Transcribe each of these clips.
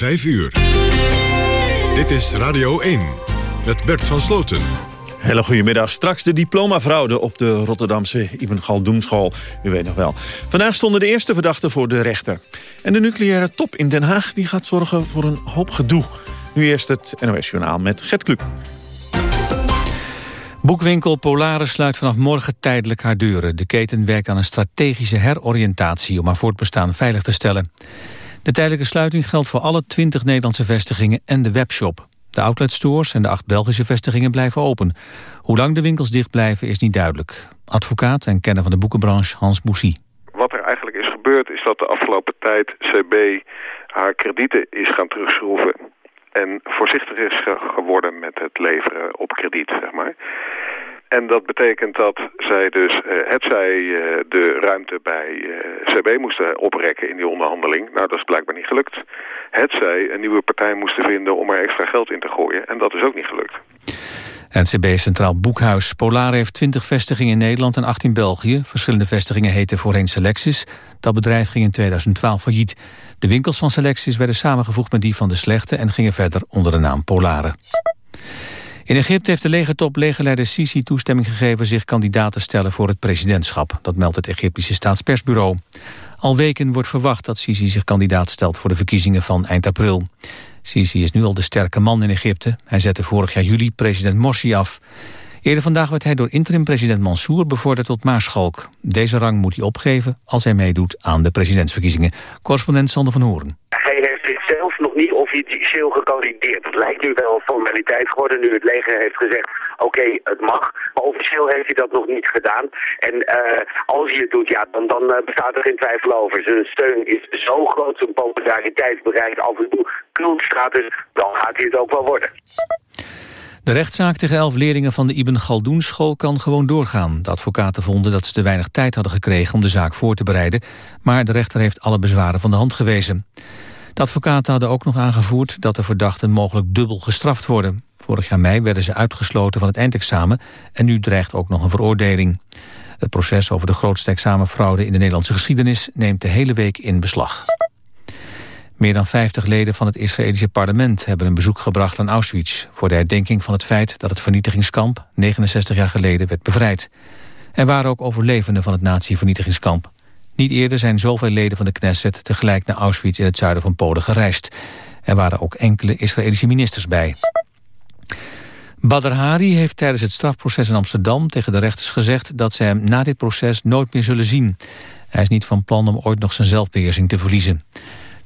5 uur. Dit is Radio 1 met Bert van Sloten. Hele goedemiddag. Straks de diplomafraude op de Rotterdamse Ibn Galdoenschool. U weet nog wel. Vandaag stonden de eerste verdachten voor de rechter. En de nucleaire top in Den Haag die gaat zorgen voor een hoop gedoe. Nu eerst het NOS Journaal met Gert Kluk. Boekwinkel Polaris sluit vanaf morgen tijdelijk haar deuren. De keten werkt aan een strategische heroriëntatie om haar voortbestaan veilig te stellen. De tijdelijke sluiting geldt voor alle 20 Nederlandse vestigingen en de webshop. De outletstores en de acht Belgische vestigingen blijven open. Hoe lang de winkels dicht blijven is niet duidelijk. Advocaat en kenner van de boekenbranche Hans Boussy. Wat er eigenlijk is gebeurd is dat de afgelopen tijd CB haar kredieten is gaan terugschroeven en voorzichtig is geworden met het leveren op krediet, zeg maar. En dat betekent dat zij dus, uh, het zij uh, de ruimte bij uh, eh, CB moesten oprekken in die onderhandeling. Nou, dat is blijkbaar niet gelukt. Het zij een nieuwe partij moesten vinden om er extra geld in te gooien. En dat is ook niet gelukt. NCB Centraal Boekhuis. Polar heeft 20 vestigingen in Nederland en 18 in België. Verschillende vestigingen heten voorheen Selectis. Dat bedrijf ging in 2012 failliet. De winkels van Selectis werden samengevoegd met die van de Slechte... en gingen verder onder de naam Polare. In Egypte heeft de legertop legerleider Sisi toestemming gegeven... zich kandidaat te stellen voor het presidentschap. Dat meldt het Egyptische staatspersbureau. Al weken wordt verwacht dat Sisi zich kandidaat stelt... voor de verkiezingen van eind april. Sisi is nu al de sterke man in Egypte. Hij zette vorig jaar juli president Morsi af. Eerder vandaag werd hij door interim-president Mansour bevorderd tot maarschalk. Deze rang moet hij opgeven als hij meedoet aan de presidentsverkiezingen. Correspondent Sander van Hoorn. Hij heeft zichzelf nog niet officieel gekandideerd. Het lijkt nu wel formaliteit geworden nu het leger heeft gezegd... oké, het mag, maar officieel heeft hij dat nog niet gedaan. En uh, als hij het doet, ja, dan, uh, bestaat er geen twijfel over. Zijn steun is zo groot, zijn populariteit bereikt af en toe knoelstraat, dan gaat hij het ook wel worden. De rechtszaak tegen elf leerlingen van de Ibn Galdoen school kan gewoon doorgaan. De advocaten vonden dat ze te weinig tijd hadden gekregen om de zaak voor te bereiden, maar de rechter heeft alle bezwaren van de hand gewezen. Advocaten hadden ook nog aangevoerd dat de verdachten mogelijk dubbel gestraft worden. Vorig jaar mei werden ze uitgesloten van het eindexamen en nu dreigt ook nog een veroordeling. Het proces over de grootste examenfraude in de Nederlandse geschiedenis neemt de hele week in beslag. Meer dan 50 leden van het Israëlische parlement hebben een bezoek gebracht aan Auschwitz... voor de herdenking van het feit dat het vernietigingskamp 69 jaar geleden werd bevrijd. Er waren ook overlevenden van het nazi-vernietigingskamp. Niet eerder zijn zoveel leden van de Knesset tegelijk naar Auschwitz in het zuiden van Polen gereisd. Er waren ook enkele Israëlische ministers bij. Badr Hari heeft tijdens het strafproces in Amsterdam tegen de rechters gezegd dat ze hem na dit proces nooit meer zullen zien. Hij is niet van plan om ooit nog zijn zelfbeheersing te verliezen.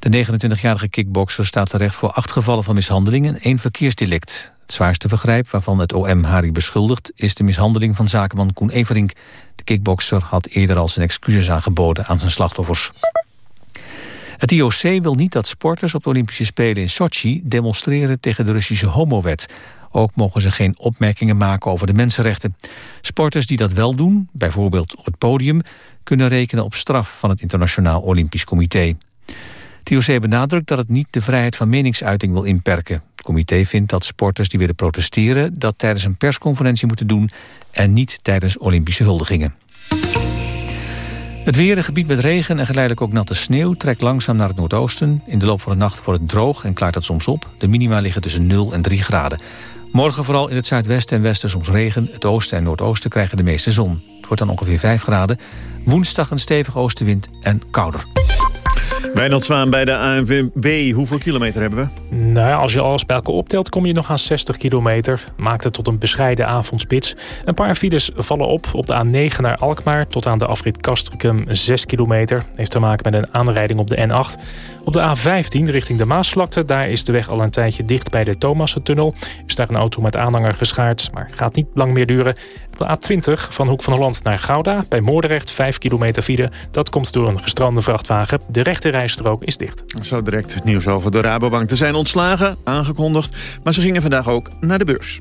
De 29-jarige kickbokser staat terecht voor acht gevallen van mishandeling en één verkeersdelict. Het zwaarste vergrijp waarvan het OM Hari beschuldigt... is de mishandeling van zakenman Koen Everink. De kickbokser had eerder al zijn excuses aangeboden aan zijn slachtoffers. Het IOC wil niet dat sporters op de Olympische Spelen in Sochi... demonstreren tegen de Russische homowet. Ook mogen ze geen opmerkingen maken over de mensenrechten. Sporters die dat wel doen, bijvoorbeeld op het podium... kunnen rekenen op straf van het Internationaal Olympisch Comité. Het IOC benadrukt dat het niet de vrijheid van meningsuiting wil inperken. Het comité vindt dat sporters die willen protesteren... dat tijdens een persconferentie moeten doen... en niet tijdens Olympische huldigingen. Het weer, een gebied met regen en geleidelijk ook natte sneeuw... trekt langzaam naar het noordoosten. In de loop van de nacht wordt het droog en klaart het soms op. De minima liggen tussen 0 en 3 graden. Morgen vooral in het zuidwesten en westen soms regen. Het oosten en noordoosten krijgen de meeste zon. Het wordt dan ongeveer 5 graden. Woensdag een stevige oostenwind en kouder. Wijnald Zwaan bij de ANVB. Hoeveel kilometer hebben we? Nou ja, als je alles bij elkaar optelt kom je nog aan 60 kilometer. Maakt het tot een bescheiden avondspits. Een paar files vallen op op de A9 naar Alkmaar... tot aan de afrit Castricum 6 kilometer. Heeft te maken met een aanrijding op de N8. Op de A15 richting de Maasvlakte... daar is de weg al een tijdje dicht bij de Thomassentunnel. Is daar een auto met aanhanger geschaard, maar gaat niet lang meer duren. De A20 van Hoek van Holland naar Gouda. Bij Moordrecht 5 kilometer file. Dat komt door een gestrande vrachtwagen. De rechte rijstrook is dicht. Zo direct het nieuws over de Rabobank te zijn ontslagen, aangekondigd. Maar ze gingen vandaag ook naar de beurs.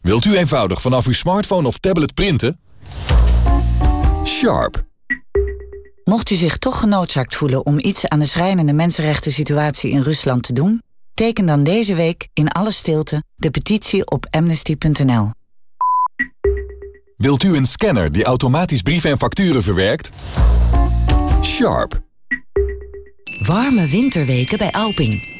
Wilt u eenvoudig vanaf uw smartphone of tablet printen? Sharp. Mocht u zich toch genoodzaakt voelen om iets aan de schrijnende mensenrechten situatie in Rusland te doen, teken dan deze week in alle stilte de petitie op amnesty.nl. Wilt u een scanner die automatisch brieven en facturen verwerkt? Sharp. Warme winterweken bij Alping.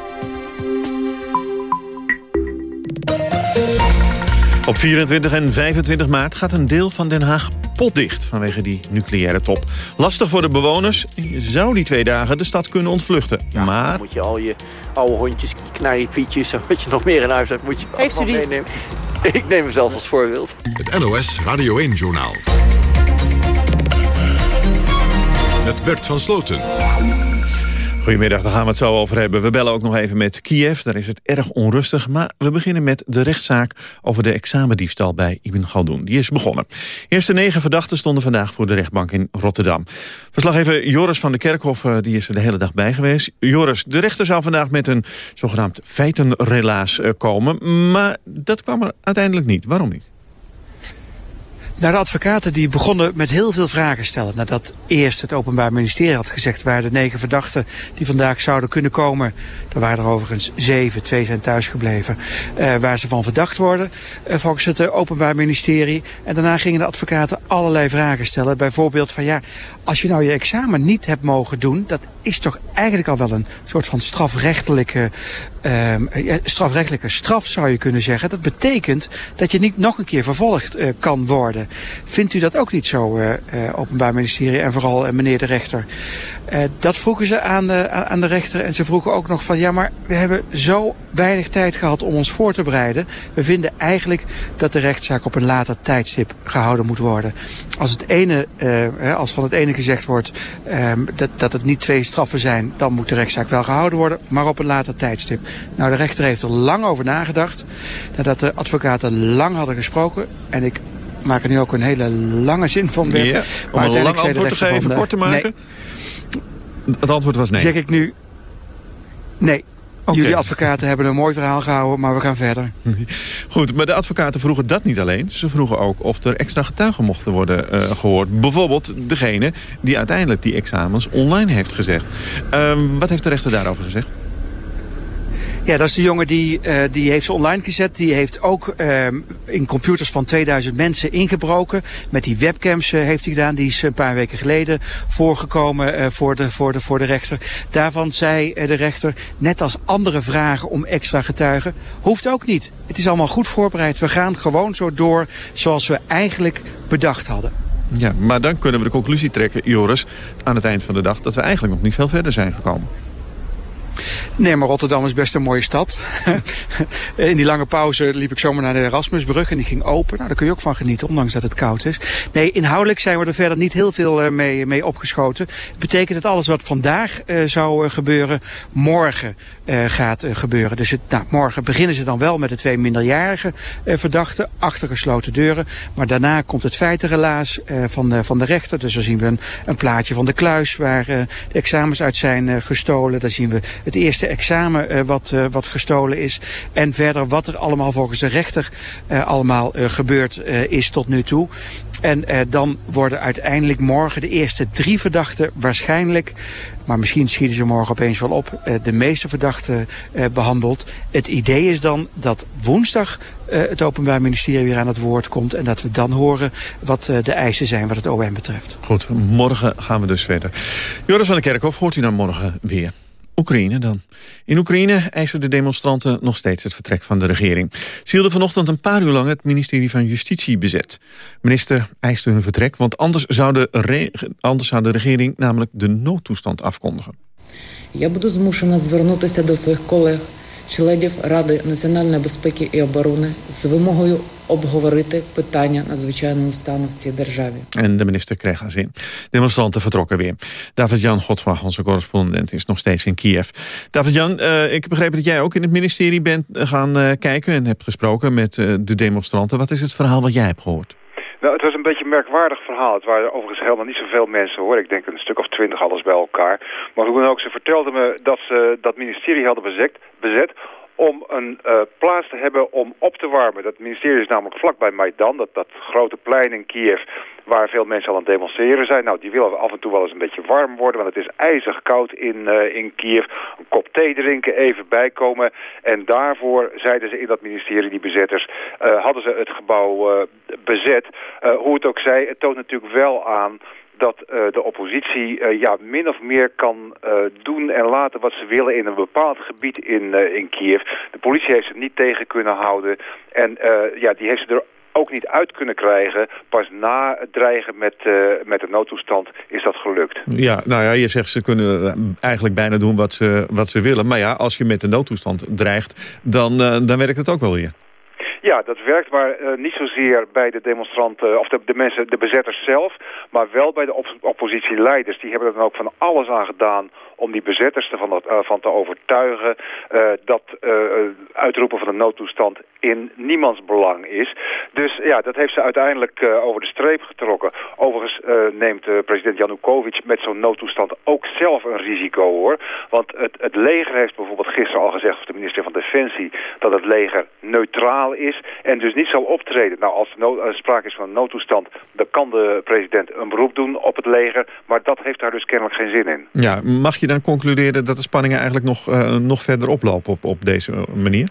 Op 24 en 25 maart gaat een deel van Den Haag potdicht vanwege die nucleaire top. Lastig voor de bewoners. Je zou die twee dagen de stad kunnen ontvluchten. maar... Dan moet je al je oude hondjes, knijpietjes en wat je nog meer in huis hebt, moet je Heeft u die? meenemen. Ik neem mezelf als voorbeeld. Het NOS Radio 1-journaal. Met Bert van Sloten. Goedemiddag, daar gaan we het zo over hebben. We bellen ook nog even met Kiev, daar is het erg onrustig. Maar we beginnen met de rechtszaak over de examendiefstal bij Ibn Galdoen. Die is begonnen. Eerste negen verdachten stonden vandaag voor de rechtbank in Rotterdam. Verslaggever Joris van der Kerkhof eh, die is er de hele dag bij geweest. Joris, de rechter zou vandaag met een zogenaamd feitenrelaas eh, komen. Maar dat kwam er uiteindelijk niet. Waarom niet? Nou, de advocaten die begonnen met heel veel vragen stellen. Nadat eerst het Openbaar Ministerie had gezegd waar de negen verdachten die vandaag zouden kunnen komen. Er waren er overigens zeven, twee zijn thuisgebleven. Uh, waar ze van verdacht worden uh, volgens het uh, Openbaar Ministerie. En daarna gingen de advocaten allerlei vragen stellen. Bijvoorbeeld van ja, als je nou je examen niet hebt mogen doen, dat is toch eigenlijk al wel een soort van strafrechtelijke, uh, strafrechtelijke straf zou je kunnen zeggen. Dat betekent dat je niet nog een keer vervolgd uh, kan worden. Vindt u dat ook niet zo, uh, Openbaar Ministerie en vooral meneer de rechter? Dat vroegen ze aan de, aan de rechter en ze vroegen ook nog van ja maar we hebben zo weinig tijd gehad om ons voor te bereiden. We vinden eigenlijk dat de rechtszaak op een later tijdstip gehouden moet worden. Als, het ene, als van het ene gezegd wordt um, dat, dat het niet twee straffen zijn, dan moet de rechtszaak wel gehouden worden, maar op een later tijdstip. Nou, de rechter heeft er lang over nagedacht, nadat de advocaten lang hadden gesproken. En ik maak er nu ook een hele lange zin van. Ja, om maar een lang antwoord te geven, kort te maken? Nee, het antwoord was nee. Zeg ik nu, nee, Okay. Jullie advocaten hebben een mooi verhaal gehouden, maar we gaan verder. Goed, maar de advocaten vroegen dat niet alleen. Ze vroegen ook of er extra getuigen mochten worden uh, gehoord. Bijvoorbeeld degene die uiteindelijk die examens online heeft gezegd. Um, wat heeft de rechter daarover gezegd? Ja, dat is de jongen die, uh, die heeft ze online gezet. Die heeft ook uh, in computers van 2000 mensen ingebroken. Met die webcams uh, heeft hij gedaan. Die is een paar weken geleden voorgekomen voor, de, voor, de, voor de rechter. Daarvan zei de rechter, net als andere vragen om extra getuigen, hoeft ook niet. Het is allemaal goed voorbereid. We gaan gewoon zo door zoals we eigenlijk bedacht hadden. Ja, maar dan kunnen we de conclusie trekken, Joris, aan het eind van de dag... dat we eigenlijk nog niet veel verder zijn gekomen. Nee, maar Rotterdam is best een mooie stad. In die lange pauze liep ik zomaar naar de Erasmusbrug en die ging open. Nou, daar kun je ook van genieten, ondanks dat het koud is. Nee, inhoudelijk zijn we er verder niet heel veel eh, mee, mee opgeschoten. Het betekent dat alles wat vandaag uh, zou uh, gebeuren, morgen gaat gebeuren. Dus het, nou, morgen beginnen ze dan wel met de twee minderjarige verdachten, achter gesloten deuren. Maar daarna komt het feitenrelaas van, van de rechter. Dus dan zien we een, een plaatje van de kluis waar de examens uit zijn gestolen. Dan zien we het eerste examen uh, wat, uh, wat gestolen is. En verder wat er allemaal volgens de rechter uh, allemaal gebeurd is tot nu toe. En dan worden uiteindelijk morgen de eerste drie verdachten waarschijnlijk... maar misschien schieten ze morgen opeens wel op... de meeste verdachten behandeld. Het idee is dan dat woensdag het Openbaar Ministerie weer aan het woord komt... en dat we dan horen wat de eisen zijn wat het OM betreft. Goed, morgen gaan we dus verder. Joris van der Kerkhof hoort u dan morgen weer. Oekraïne dan. In Oekraïne eisen de demonstranten nog steeds het vertrek van de regering. Ze hielden vanochtend een paar uur lang het ministerie van Justitie bezet. Minister eiste hun vertrek, want anders zou de, anders zou de regering namelijk de noodtoestand afkondigen. Я буду змушена звернутися до своїх колег членів Ради національної безпеки і оборони з вимогою обговорити питання надзвичайного стану в цій державі. En de minister kreeg haar zin. Demonstranten vertrokken weer. David-Jan Godfra, onze correspondent, is nog steeds in Kiev. David-Jan, uh, ik begreep dat jij ook in het ministerie bent gaan uh, kijken... en hebt gesproken met uh, de demonstranten. Wat is het verhaal wat jij hebt gehoord? Nou, het was een beetje een merkwaardig verhaal. Het waren overigens helemaal niet zoveel mensen hoor. Ik denk een stuk of twintig alles bij elkaar. Maar hoe dan ook, ze vertelden me dat ze dat ministerie hadden bezet, bezet om een uh, plaats te hebben om op te warmen. Dat ministerie is namelijk vlakbij Maidan, dat, dat grote plein in Kiev... waar veel mensen al aan het demonstreren zijn. Nou, die willen af en toe wel eens een beetje warm worden... want het is ijzig koud in, uh, in Kiev. Een kop thee drinken, even bijkomen. En daarvoor, zeiden ze in dat ministerie, die bezetters... Uh, hadden ze het gebouw bezet. hoe het ook zij, het toont natuurlijk wel aan dat uh, de oppositie uh, ja, min of meer kan uh, doen en laten wat ze willen in een bepaald gebied in, in Kiev. De politie heeft ze niet tegen kunnen houden en ja, die heeft ze er ook niet uit kunnen krijgen. Pas na het dreigen met, met de noodtoestand is dat gelukt. Ja, nou ja, je zegt ze kunnen eigenlijk bijna doen wat ze, wat ze willen. Maar ja, als je met de noodtoestand dreigt, dan, dan werkt het ook wel weer. Ja, dat werkt maar uh, niet zozeer bij de demonstranten, of de, mensen, de bezetters zelf, maar wel bij de op oppositieleiders. Die hebben er dan ook van alles aan gedaan om die bezetters ervan uh, van te overtuigen dat uitroepen van de noodtoestand in niemands belang is. Dus ja, dat heeft ze uiteindelijk over de streep getrokken. Overigens neemt president Janukovic met zo'n noodtoestand ook zelf een risico hoor. Want het, het leger heeft bijvoorbeeld gisteren al gezegd, of de minister van Defensie, dat het leger neutraal is en dus niet zal optreden. Nou, als er sprake is van een noodtoestand, dan kan de president een beroep doen op het leger, maar dat heeft daar dus kennelijk geen zin in. Ja, mag je dan concluderen dat de spanningen eigenlijk nog, uh, nog verder oplopen op, op deze manier?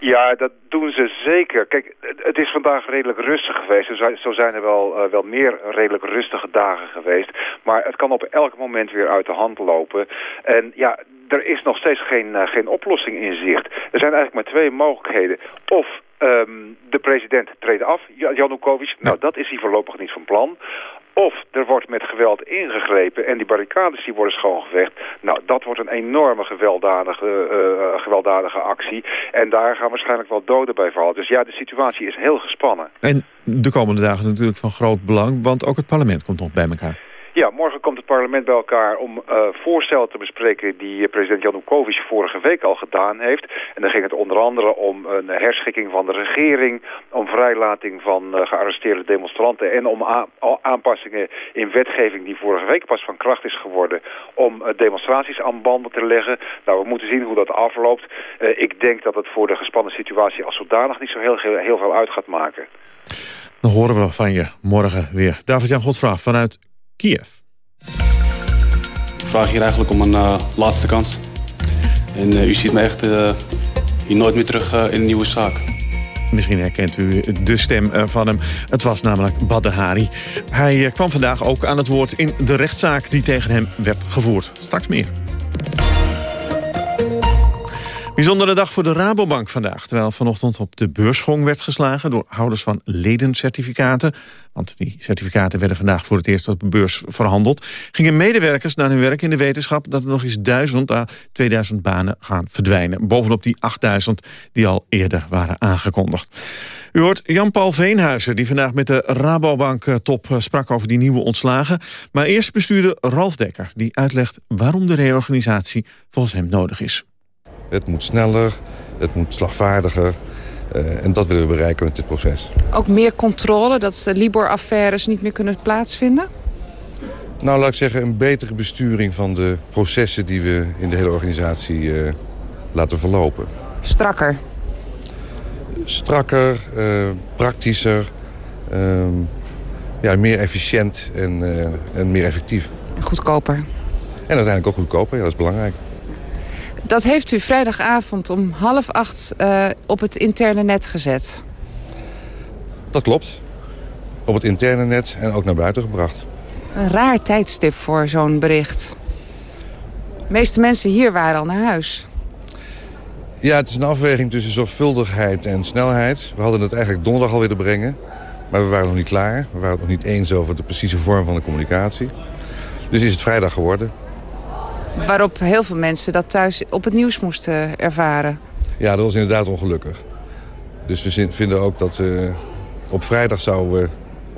Ja, dat doen ze zeker. Kijk, het is vandaag redelijk rustig geweest. Zo zijn er wel, uh, wel meer redelijk rustige dagen geweest. Maar het kan op elk moment weer uit de hand lopen. En ja, er is nog steeds geen, uh, geen oplossing in zicht. Er zijn eigenlijk maar twee mogelijkheden. Of um, de president treedt af, Janukovic. Nou, dat is hij voorlopig niet van plan. Of er wordt met geweld ingegrepen en die barricades die worden schoongeveegd. Nou, dat wordt een enorme gewelddadige, uh, gewelddadige actie. En daar gaan waarschijnlijk wel doden bij vallen. Dus ja, de situatie is heel gespannen. En de komende dagen natuurlijk van groot belang, want ook het parlement komt nog bij elkaar. Ja, morgen komt het parlement bij elkaar om uh, voorstellen te bespreken die president Janukovic vorige week al gedaan heeft. En dan ging het onder andere om een herschikking van de regering, om vrijlating van uh, gearresteerde demonstranten en om aanpassingen in wetgeving die vorige week pas van kracht is geworden om demonstraties aan banden te leggen. Nou, we moeten zien hoe dat afloopt. ik denk dat het voor de gespannen situatie als zodanig niet zo heel veel uit gaat maken. Dan horen we van je morgen weer. David-Jan Godvraag vanuit Kiev. Ik vraag hier eigenlijk om een uh, laatste kans. En uh, u ziet me echt uh, hier nooit meer terug in een nieuwe zaak. Misschien herkent u de stem van hem. Het was namelijk Badr Hari. Hij kwam vandaag ook aan het woord in de rechtszaak die tegen hem werd gevoerd. Straks meer. Bijzondere dag voor de Rabobank vandaag. Terwijl vanochtend op de beursgong werd geslagen... door houders van ledencertificaten. Want die certificaten werden vandaag voor het eerst op de beurs verhandeld. Gingen medewerkers naar hun werk in de wetenschap... dat er nog eens 1000 à 2000 banen gaan verdwijnen. Bovenop die 8000 die al eerder waren aangekondigd. U hoort Jan-Paul Veenhuizen, die vandaag met de Rabobank-top sprak over die nieuwe ontslagen. Maar eerst bestuurde Ralf Dekker, die uitlegt waarom de reorganisatie volgens hem nodig is. Het moet sneller, het moet slagvaardiger. Uh, en dat willen we bereiken met dit proces. Ook meer controle, dat de Libor-affaires niet meer kunnen plaatsvinden? Nou, laat ik zeggen, een betere besturing van de processen... die we in de hele organisatie uh, laten verlopen. Strakker? Strakker, uh, praktischer, ehm, ja, meer efficiënt en, en meer effectief. Goedkoper? En uiteindelijk ook goedkoper, ja, dat is belangrijk. Dat heeft u vrijdagavond om half acht uh, op het interne net gezet. Dat klopt. Op het interne net en ook naar buiten gebracht. Een raar tijdstip voor zo'n bericht. De meeste mensen hier waren al naar huis. Ja, het is een afweging tussen zorgvuldigheid en snelheid. We hadden het eigenlijk donderdag al willen brengen. Maar we waren nog niet klaar. We waren het nog niet eens over de precieze vorm van de communicatie. Dus is het vrijdag geworden. Waarop heel veel mensen dat thuis op het nieuws moesten ervaren. Ja, dat was inderdaad ongelukkig. Dus we vinden ook dat uh, op vrijdag zouden we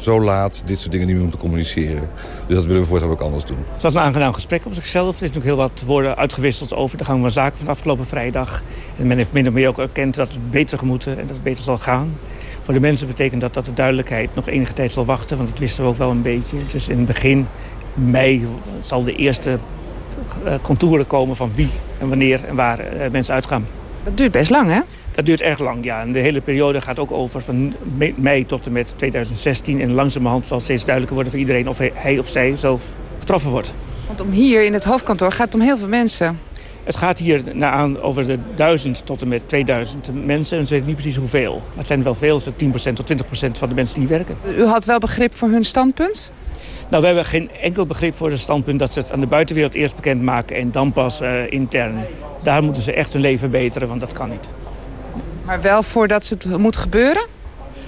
zo laat dit soort dingen niet meer moeten communiceren. Dus dat willen we voortaan ook anders doen. Het was een aangenaam gesprek op zichzelf. Er is natuurlijk heel wat woorden uitgewisseld over de gang van zaken van de afgelopen vrijdag. En men heeft min of meer ook erkend dat het beter gemoeten en dat het beter zal gaan. Voor de mensen betekent dat dat de duidelijkheid nog enige tijd zal wachten. Want dat wisten we ook wel een beetje. Dus in het begin mei zal de eerste contouren komen van wie en wanneer en waar eh, mensen uitgaan. Dat duurt best lang, hè? Dat duurt erg lang, ja. En de hele periode gaat ook over van mei tot en met 2016. En langzamerhand zal steeds duidelijker worden voor iedereen... of hij of zij zelf getroffen wordt. Want om hier in het hoofdkantoor gaat het om heel veel mensen. Het gaat hier aan over de 1000 tot en met 2000 mensen. En ze weten niet precies hoeveel. Maar het zijn wel veel, 10% tot 20% van de mensen die werken. U had wel begrip voor hun standpunt? Nou, we hebben geen enkel begrip voor het standpunt dat ze het aan de buitenwereld eerst bekendmaken en dan pas uh, intern. Daar moeten ze echt hun leven verbeteren, want dat kan niet. Maar wel voordat het moet gebeuren?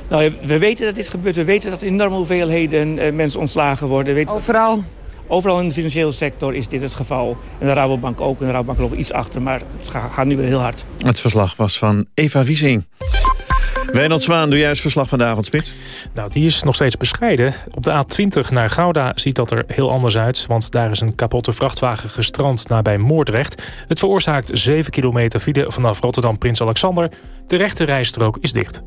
Nou, we weten dat dit gebeurt. We weten dat enorme hoeveelheden uh, mensen ontslagen worden. Weten Overal? Overal in de financiële sector is dit het geval. En de Rabobank ook. En de Rabobank loopt iets achter, maar het gaat nu weer heel hard. Het verslag was van Eva Wiesing. Wijnald Zwaan, doe eens verslag van de avondspits? Nou, die is nog steeds bescheiden. Op de A20 naar Gouda ziet dat er heel anders uit... want daar is een kapotte vrachtwagen gestrand nabij Moordrecht. Het veroorzaakt 7 kilometer file vanaf Rotterdam-Prins Alexander. De rechte rijstrook is dicht.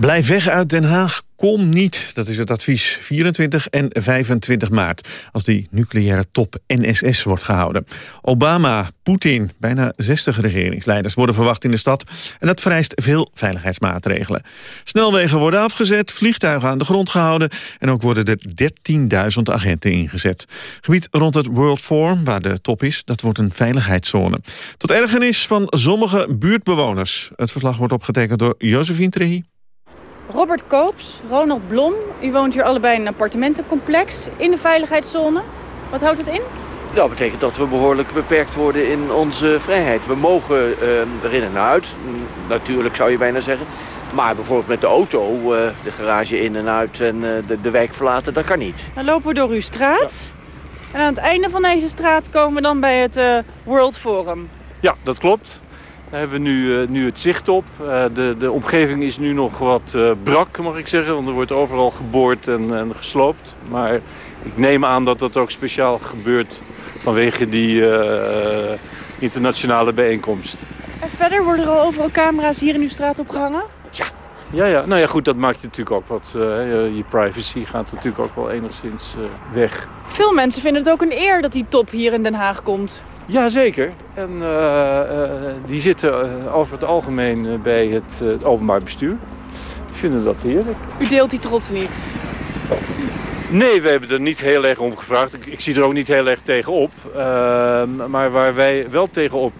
Blijf weg uit Den Haag, kom niet. Dat is het advies 24 en 25 maart, als die nucleaire top NSS wordt gehouden. Obama, Poetin, bijna 60 regeringsleiders worden verwacht in de stad... en dat vereist veel veiligheidsmaatregelen. Snelwegen worden afgezet, vliegtuigen aan de grond gehouden... en ook worden er 13.000 agenten ingezet. Gebied rond het World Forum, waar de top is, dat wordt een veiligheidszone. Tot ergernis van sommige buurtbewoners. Het verslag wordt opgetekend door Josephine Trehi. Robert Koops, Ronald Blom. U woont hier allebei in een appartementencomplex in de veiligheidszone. Wat houdt het in? Dat betekent dat we behoorlijk beperkt worden in onze vrijheid. We mogen uh, erin en uit, natuurlijk zou je bijna zeggen. Maar bijvoorbeeld met de auto uh, de garage in en uit en uh, de, de, wijk verlaten, dat kan niet. Dan lopen we door uw straat. Ja. En aan het einde van deze straat komen we dan bij het World Forum. Ja, dat klopt. Daar hebben we nu, uh, nu het zicht op. Uh, de, de omgeving is nu nog wat uh, brak, mag ik zeggen. Want er wordt overal geboord en, en, gesloopt. Maar ik neem aan dat dat ook speciaal gebeurt vanwege die internationale bijeenkomst. En verder worden er al overal camera's hier in uw straat opgehangen? Ja. Ja, ja, nou ja, goed, dat maakt natuurlijk ook wat. je privacy gaat natuurlijk ook wel enigszins weg. Veel mensen vinden het ook een eer dat die top hier in Den Haag komt. Jazeker. En uh, uh, die zitten uh, over het algemeen bij het, het, openbaar bestuur. Die vinden dat heerlijk. U deelt die trots niet? Nee, we hebben er niet heel erg om gevraagd. Ik, ik zie er ook niet heel erg tegenop. maar waar wij wel tegenop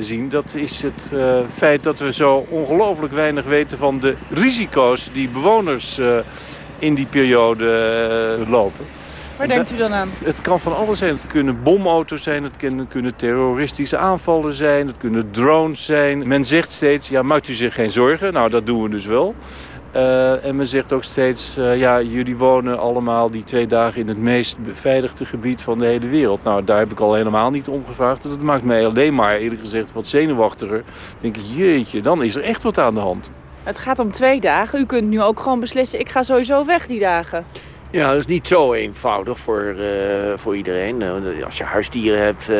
zien, dat is het feit dat we zo ongelooflijk weinig weten van de risico's die bewoners in die periode lopen. Waar denkt u dan aan? Het kan van alles zijn. Het kunnen bomauto's zijn, het kunnen, kunnen terroristische aanvallen zijn, het kunnen drones zijn. Men zegt steeds, ja, maakt u zich geen zorgen. Nou, dat doen we dus wel. Uh, en men zegt ook steeds, uh, ja, jullie wonen allemaal die twee dagen in het meest beveiligde gebied van de hele wereld. Nou, daar heb ik al helemaal niet om gevraagd. Dat maakt mij alleen maar, eerlijk gezegd, wat zenuwachtiger. Dan denk ik, jeetje, dan is er echt wat aan de hand. Het gaat om twee dagen. U kunt nu ook gewoon beslissen, ik ga sowieso weg die dagen. Ja, dat is niet zo eenvoudig voor, uh, voor iedereen. Als je huisdieren hebt,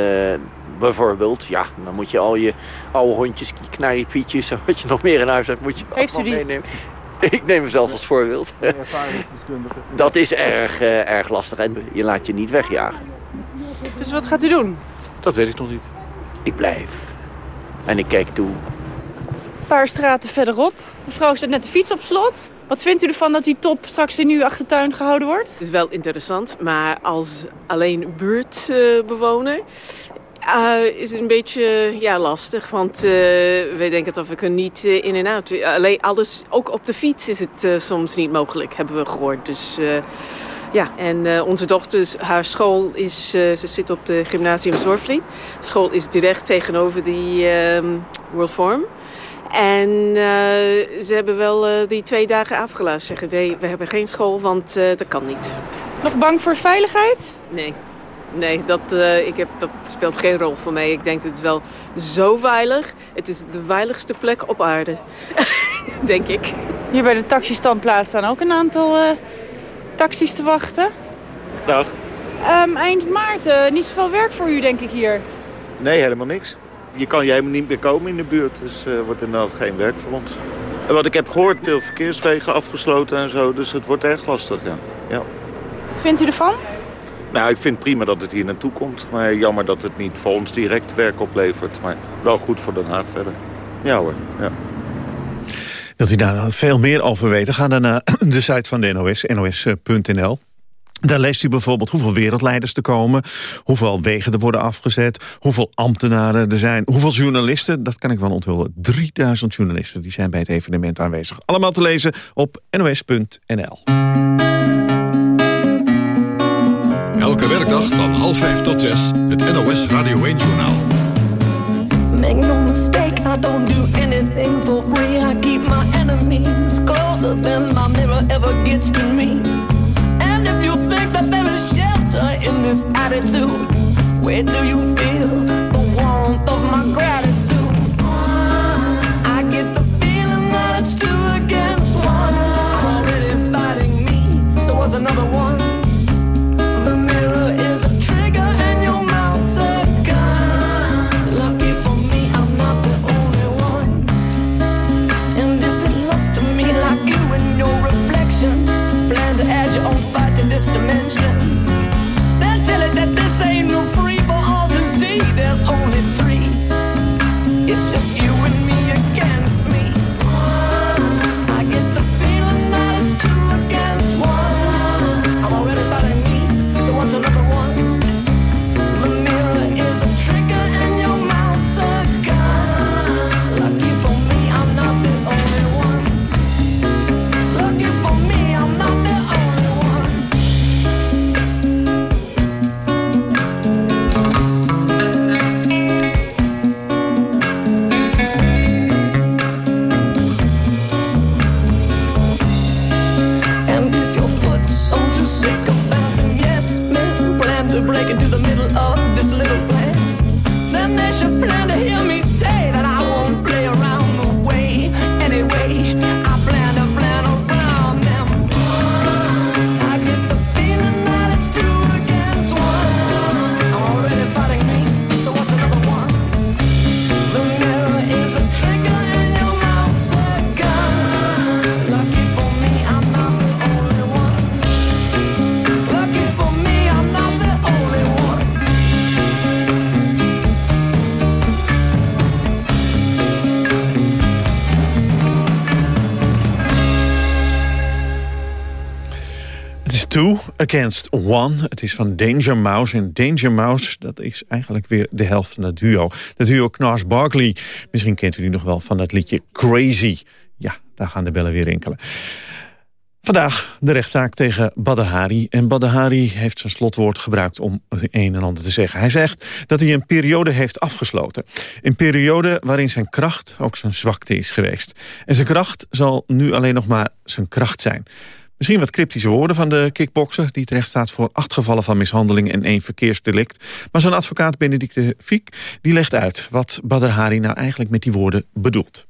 bijvoorbeeld, ja, dan moet je al je oude hondjes, knarjepietjes en wat je nog meer in huis hebt, moet je Heeft u die? meenemen. Ik neem mezelf als voorbeeld. Dat is erg, uh, erg lastig en je laat je niet wegjagen. Dus wat gaat u doen? Dat weet ik nog niet. Ik blijf. En ik kijk toe. Een paar straten verderop. Mevrouw zet net de fiets op slot. Wat vindt u ervan dat die top straks in uw achtertuin gehouden wordt? Het is wel interessant, maar als alleen buurtbewoner... Uh, is het een beetje ja, lastig, want uh, wij denken dat we kunnen niet uh, in en uit. Alleen alles, ook op de fiets is het soms niet mogelijk, hebben we gehoord. Dus ja, en onze dochter, haar school is, ze zit op de gymnasium Zorvliet. School is direct tegenover die World Forum. En ze hebben wel die twee dagen afgelast. Zeggen, nee, we hebben geen school, want dat kan niet. Nog bang voor veiligheid? Nee. Nee, dat, uh, ik heb, dat speelt geen rol voor mij. Ik denk dat het wel zo veilig. Het is de veiligste plek op aarde. denk ik. Hier bij de taxistandplaats staan ook een aantal uh, taxis te wachten. Dag. Um, eind maart, uh, niet zoveel werk voor u denk ik hier. Nee, helemaal niks. Je kan jij niet meer komen in de buurt, dus wordt er nou geen werk voor ons. En wat ik heb gehoord, veel verkeerswegen afgesloten en zo, dus het wordt erg lastig, ja. ja. Wat vindt u ervan? Nou, ik vind prima dat het hier naartoe komt. Maar jammer dat het niet voor ons direct werk oplevert. Maar wel goed voor Den Haag verder. Ja hoor, ja. Wilt u daar veel meer over weten? Ga dan naar de site van de NOS, nos.nl. Daar leest u bijvoorbeeld hoeveel wereldleiders er komen... hoeveel wegen er worden afgezet, hoeveel ambtenaren er zijn... hoeveel journalisten, dat kan ik wel onthullen. 3000 journalisten die zijn bij het evenement aanwezig. Allemaal te lezen op nos.nl. Elke werkdag van half vijf tot zes, het NOS Radio 1-journaal. Make no mistake, I don't do anything for free. I keep my enemies closer than my mirror ever gets to me. In this attitude, where do you feel the warmth of my gratitude? Against One. Het is van Danger Mouse. En Danger Mouse, dat is eigenlijk weer de helft van het duo. Het duo Knars Barkley. Misschien kent u die nog wel van het liedje Crazy. Ja, daar gaan de bellen weer rinkelen. Vandaag de rechtszaak tegen Badr Hari. En Badr Hari heeft zijn slotwoord gebruikt om een en ander te zeggen. Hij zegt dat hij een periode heeft afgesloten. Een periode waarin zijn kracht ook zijn zwakte is geweest. En zijn kracht zal nu alleen nog maar zijn kracht zijn. Misschien wat cryptische woorden van de kickbokser... die terecht staat voor acht gevallen van mishandeling en één verkeersdelict. Maar zijn advocaat Benedicte Fiek die legt uit... wat Badr Hari nou eigenlijk met die woorden bedoelt.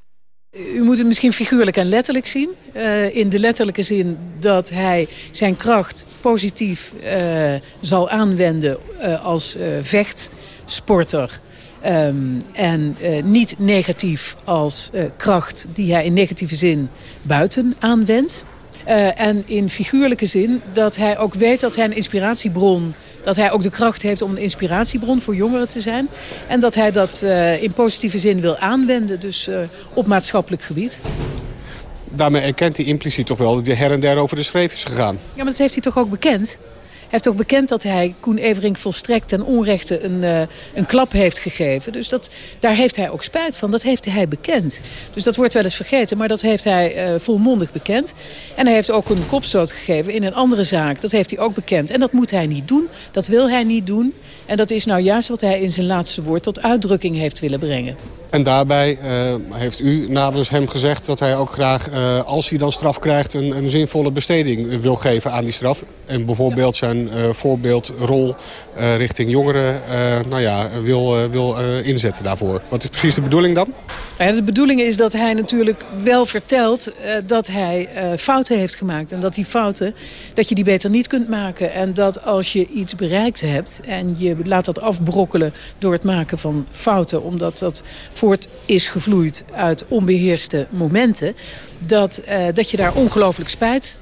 U moet het misschien figuurlijk en letterlijk zien. Uh, in de letterlijke zin dat hij zijn kracht positief uh, zal aanwenden uh, als vechtsporter. Um, en niet negatief als kracht die hij in negatieve zin buiten aanwendt. Uh, en in figuurlijke zin dat hij ook weet dat hij een inspiratiebron... dat hij ook de kracht heeft om een inspiratiebron voor jongeren te zijn. En dat hij dat uh, in positieve zin wil aanwenden, dus uh, op maatschappelijk gebied. Daarmee erkent hij impliciet toch wel dat hij her en der over de schreef is gegaan. Ja, maar dat heeft hij toch ook bekend? Hij heeft ook bekend dat hij Koen Everink volstrekt ten onrechte een, uh, een klap heeft gegeven. Dus dat, daar heeft hij ook spijt van. Dat heeft hij bekend. Dus dat wordt wel eens vergeten, maar dat heeft hij uh, volmondig bekend. En hij heeft ook een kopstoot gegeven in een andere zaak. Dat heeft hij ook bekend. En dat moet hij niet doen. Dat wil hij niet doen. En dat is nou juist wat hij in zijn laatste woord tot uitdrukking heeft willen brengen. En daarbij uh, heeft u namens hem gezegd dat hij ook graag, als hij dan straf krijgt... Een, een, zinvolle besteding wil geven aan die straf. En bijvoorbeeld zijn uh, voorbeeldrol richting jongeren nou ja, wil, wil inzetten daarvoor. Wat is precies de bedoeling dan? Ja, de bedoeling is dat hij natuurlijk wel vertelt dat hij fouten heeft gemaakt. En dat die fouten, dat je die beter niet kunt maken. En dat als je iets bereikt hebt en je laat dat afbrokkelen door het maken van fouten... omdat dat voort is gevloeid uit onbeheerste momenten... dat, dat je daar ongelooflijk spijt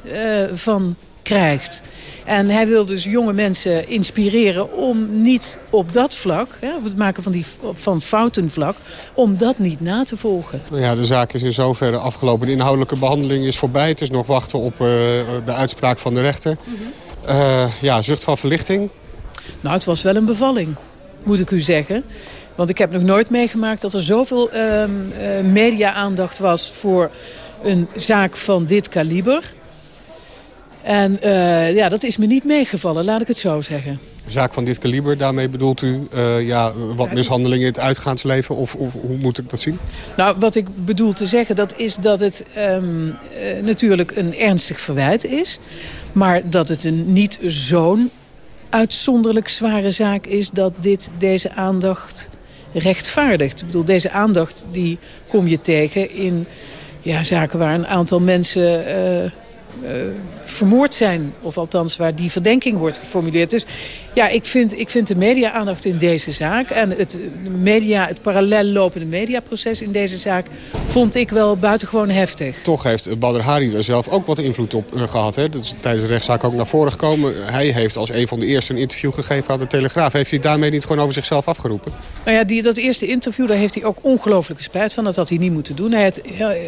van krijgt. En hij wil dus jonge mensen inspireren om niet op dat vlak... Hè, op het maken van, die, van foutenvlak, om dat niet na te volgen. Ja, de zaak is in zoverre afgelopen. De inhoudelijke behandeling is voorbij. Het is nog wachten op uh, de uitspraak van de rechter. Mm -hmm. uh, ja, zucht van verlichting. Nou, het was wel een bevalling, moet ik u zeggen. Want ik heb nog nooit meegemaakt dat er zoveel uh, media-aandacht was... voor een zaak van dit kaliber. En uh, ja, dat is me niet meegevallen, laat ik het zo zeggen. Een zaak van dit kaliber, daarmee bedoelt u uh, ja, wat mishandelingen in het uitgaansleven? Of, of, hoe moet ik dat zien? Nou, wat ik bedoel te zeggen, dat is dat het um, uh, natuurlijk een ernstig verwijt is. Maar dat het een niet zo'n uitzonderlijk zware zaak is... dat dit deze aandacht rechtvaardigt. Ik bedoel, deze aandacht die kom je tegen in ja, zaken waar een aantal mensen uh, uh, vermoord zijn. Of althans waar die verdenking wordt geformuleerd. Dus ja, ik vind, ik vind de media-aandacht in deze zaak... en het, media, het parallel lopende mediaproces in deze zaak... vond ik wel buitengewoon heftig. Toch heeft Badr Hari er zelf ook wat invloed op gehad. Hè? Dat is tijdens de rechtszaak ook naar voren gekomen. Hij heeft als een van de eerste een interview gegeven aan de Telegraaf. Heeft hij daarmee niet gewoon over zichzelf afgeroepen? Nou ja, die, dat eerste interview, daar heeft hij ook ongelooflijke spijt van. Dat had hij niet moeten doen. Hij, had,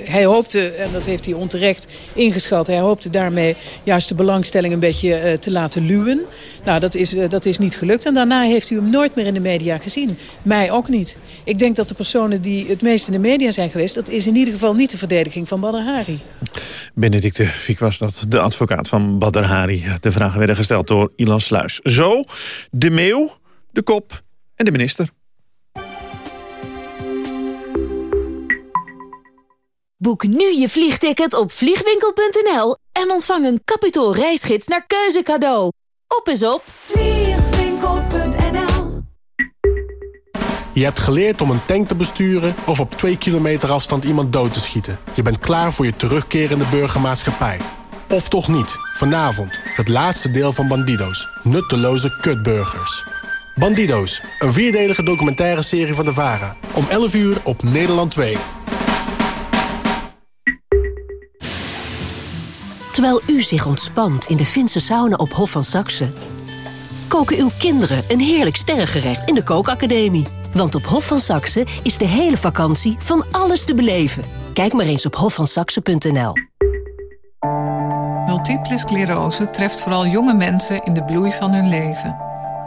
hij hoopte, en dat heeft hij onterecht ingeschat... hij hoopte daarmee juist de belangstelling een beetje uh, te laten luwen. Nou, dat is, uh, dat is niet gelukt. En daarna heeft u hem nooit meer in de media gezien. Mij ook niet. Ik denk dat de personen die het meest in de media zijn geweest... dat is in ieder geval niet de verdediging van Badr Hari. Benedicte Fiek was dat, de advocaat van Badr Hari. De vragen werden gesteld door Ilan Sluis. Zo, de meeuw, de kop en de minister. Boek nu je vliegticket op vliegwinkel.nl en ontvang een kapitaal reisgids naar keuze cadeau. Op is op vliegwinkel.nl Je hebt geleerd om een tank te besturen of op twee kilometer afstand iemand dood te schieten. Je bent klaar voor je terugkerende burgermaatschappij. Of toch niet? Vanavond, het laatste deel van Bandido's. Nutteloze kutburgers. Bandido's, een vierdelige documentaire serie van de VARA. Om 11 uur op Nederland 2. Terwijl u zich ontspant in de Finse sauna op Hof van Saxe... koken uw kinderen een heerlijk sterrengerecht in de kookacademie. Want op Hof van Saxe is de hele vakantie van alles te beleven. Kijk maar eens op hofvansaxe.nl. Multiple sclerose treft vooral jonge mensen in de bloei van hun leven.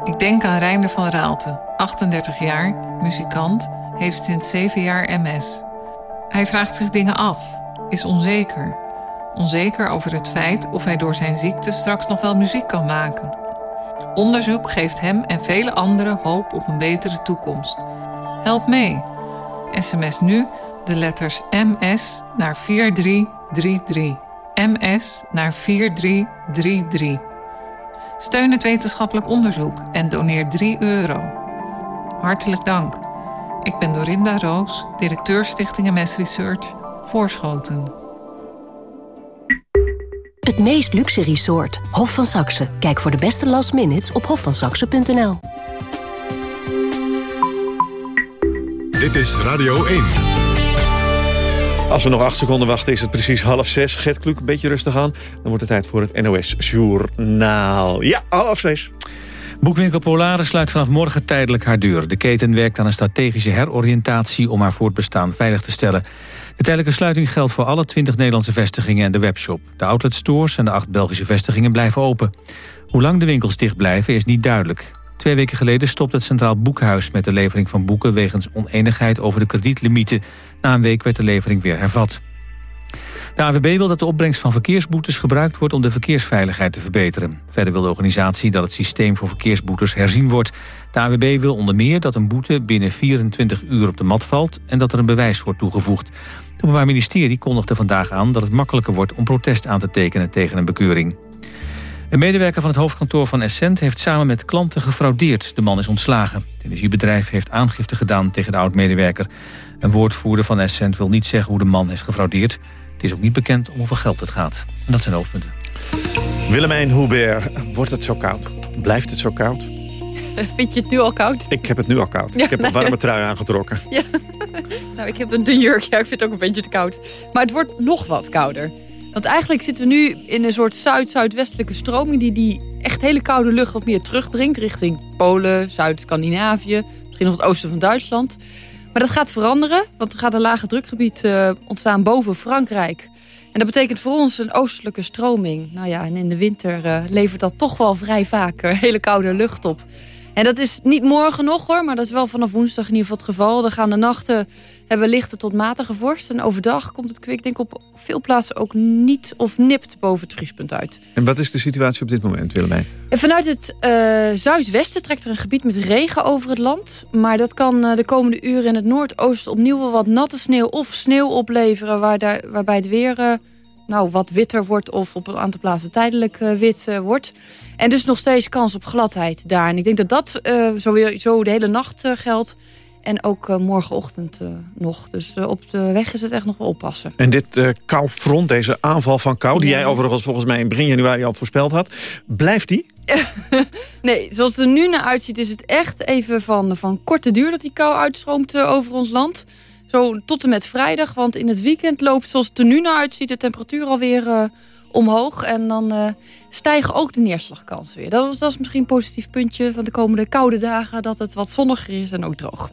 Ik denk aan Reiner van Raalte, 38 jaar, muzikant, heeft sinds 7 jaar MS. Hij vraagt zich dingen af, is onzeker... Onzeker over het feit of hij door zijn ziekte straks nog wel muziek kan maken. Onderzoek geeft hem en vele anderen hoop op een betere toekomst. Help mee. SMS nu de letters MS naar 4333. MS naar 4333. Steun het wetenschappelijk onderzoek en doneer 3 euro. Hartelijk dank. Ik ben Dorinda Roos, directeur Stichting MS Research, Voorschoten. Het meest luxe resort, Hof van Saxe. Kijk voor de beste last minutes op hofvansaxe.nl. Dit is Radio 1. Als we nog acht seconden wachten is het precies half zes. Gert Kluk, een beetje rustig aan. Dan wordt het tijd voor het NOS Journaal. Ja, half zes. Boekwinkel Polaris sluit vanaf morgen tijdelijk haar deur. De keten werkt aan een strategische heroriëntatie om haar voortbestaan veilig te stellen. De tijdelijke sluiting geldt voor alle 20 Nederlandse vestigingen en de webshop. De outletstores en de acht Belgische vestigingen blijven open. Hoe lang de winkels dicht blijven is niet duidelijk. Twee weken geleden stopt het Centraal Boekhuis met de levering van boeken... wegens oneenigheid over de kredietlimieten. Na een week werd de levering weer hervat. De AWB wil dat de opbrengst van verkeersboetes gebruikt wordt om de verkeersveiligheid te verbeteren. Verder wil de organisatie dat het systeem voor verkeersboetes herzien wordt. De AWB wil onder meer dat een boete binnen 24 uur op de mat valt en dat er een bewijs wordt toegevoegd. Het Openbaar Ministerie kondigde vandaag aan dat het makkelijker wordt om protest aan te tekenen tegen een bekeuring. Een medewerker van het hoofdkantoor van Essent heeft samen met klanten gefraudeerd. De man is ontslagen. Het energiebedrijf heeft aangifte gedaan tegen de oud-medewerker. Een woordvoerder van Essent wil niet zeggen hoe de man heeft gefraudeerd. Het is ook niet bekend om hoeveel geld het gaat. En dat zijn de hoofdpunten. Willemijn Hubert, wordt het zo koud? Blijft het zo koud? Vind je het nu al koud? Ik heb het nu al koud. Ja, ik heb een warme trui aangetrokken. Ja. nou, ik heb een dun jurkje. Ja, ik vind het ook een beetje te koud. Maar het wordt nog wat kouder. Want eigenlijk zitten we nu in een soort zuid-zuidwestelijke stroming... die die echt hele koude lucht wat meer terugdringt... richting Polen, Zuid-Scandinavië, misschien nog het oosten van Duitsland. Maar dat gaat veranderen, want er gaat een lage drukgebied eh, ontstaan boven Frankrijk. En dat betekent voor ons een oostelijke stroming. Nou ja, en in de winter eh, levert dat toch wel vrij vaak eh, hele koude lucht op. En dat is niet morgen nog hoor, maar dat is wel vanaf woensdag in ieder geval het geval. Dan gaan de nachten hebben lichte tot matige vorst. En overdag komt het kwik denk ik op veel plaatsen ook niet of nipt boven het vriespunt uit. En wat is de situatie op dit moment, Willemijn? Vanuit het eh, zuidwesten trekt er een gebied met regen over het land. Maar dat kan eh, de komende uren in het noordoosten opnieuw wel wat natte sneeuw of sneeuw opleveren. Waar daar, waarbij het weer eh, nou, wat witter wordt of op een aantal plaatsen tijdelijk wit wordt. En dus nog steeds kans op gladheid daar. En ik denk dat dat eh, sowieso de hele nacht geldt. En ook eh, morgenochtend eh, nog. Dus eh, op de weg is het echt nog wel oppassen. En dit eh koufront, deze aanval van kou... die jij overigens volgens mij in begin januari al voorspeld had... blijft die? Nee, zoals het er nu naar uitziet is het echt even van, van korte duur dat die kou uitstroomt over ons land. Zo tot en met vrijdag, want in het weekend loopt zoals het er nu naar uitziet de temperatuur alweer omhoog. En dan stijgen ook de neerslagkansen weer. Dat, was, dat is misschien een positief puntje van de komende koude dagen. Dat het wat zonniger is en ook droog.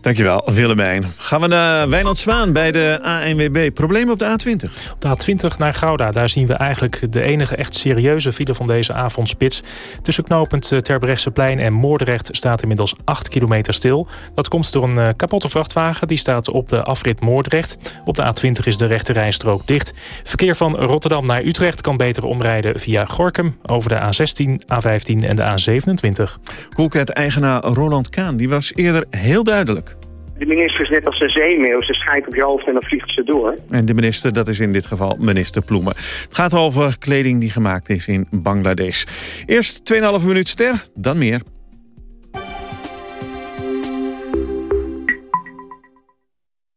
Dankjewel, Willemijn. Gaan we naar Wijnand Zwaan bij de ANWB. Problemen op de A20? Op de A20 naar Gouda, daar zien we eigenlijk de enige echt serieuze file van deze avondspits. Tussen knooppunt eh, Terbrechtseplein en Moordrecht staat inmiddels 8 kilometer stil. Dat komt door een eh, kapotte vrachtwagen, die staat op de afrit Moordrecht. Op de A20 is de rechte rijstrook dicht. Verkeer van Rotterdam naar Utrecht kan beter omrijden via Gorkum... over de A16, A15 en de A27. Coolcat-eigenaar Roland Kaan die was eerder heel duidelijk. De minister is net als een zeemeeuw. Ze schijnt op je hoofd en dan vliegt ze door. En de minister, dat is in dit geval minister Ploemen. Het gaat over kleding die gemaakt is in Bangladesh. Eerst 2,5 minuut ster, dan meer.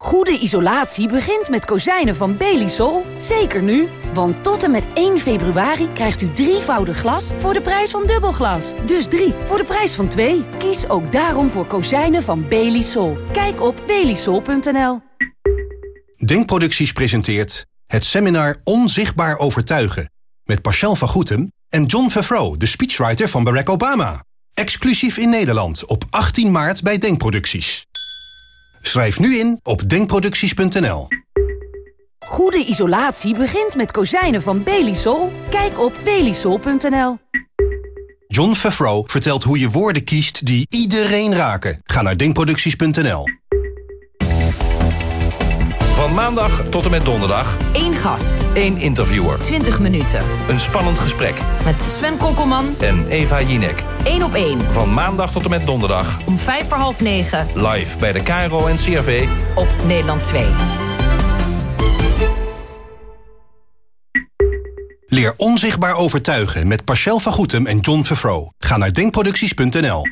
Goede isolatie begint met kozijnen van Belisol. Zeker nu, want tot en met 1 februari krijgt u drievoudig glas voor de prijs van dubbelglas. Dus drie voor de prijs van twee. Kies ook daarom voor kozijnen van Belisol. Kijk op belisol.nl. Denkproducties presenteert het seminar Onzichtbaar Overtuigen... met Pascal van Goetem en John Favreau, de speechwriter van Barack Obama. Exclusief in Nederland op 18 maart bij Denkproducties. Schrijf nu in op denkproducties.nl. Goede isolatie begint met kozijnen van Belisol. Kijk op belisol.nl. John Favreau vertelt hoe je woorden kiest die iedereen raken. Ga naar denkproducties.nl. Van maandag tot en met donderdag. Eén gast. één interviewer. 20 minuten. Een spannend gesprek. Met Sven Kokkelman. En Eva Jinek. Eén op één. Van maandag tot en met donderdag. Om vijf voor half negen. Live bij de KRO en CRV. Op Nederland 2. Leer onzichtbaar overtuigen met Pascal van Goetem en John Vervro. Ga naar denkproducties.nl.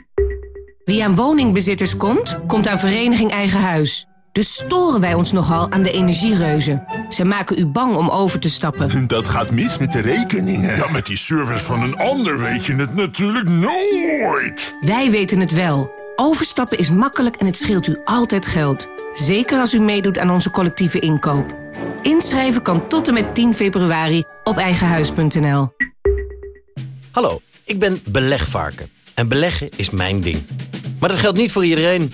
Wie aan woningbezitters komt, komt aan Vereniging Eigen Huis. Dus storen wij ons nogal aan de energiereuzen. Ze maken u bang om over te stappen. Dat gaat mis met de rekeningen. Ja, met die service van een ander weet je het natuurlijk nooit. Wij weten het wel. Overstappen is makkelijk en het scheelt u altijd geld. Zeker als u meedoet aan onze collectieve inkoop. Inschrijven kan tot en met 10 februari op eigenhuis.nl. Hallo, ik ben belegvarken. En beleggen is mijn ding. Maar dat geldt niet voor iedereen.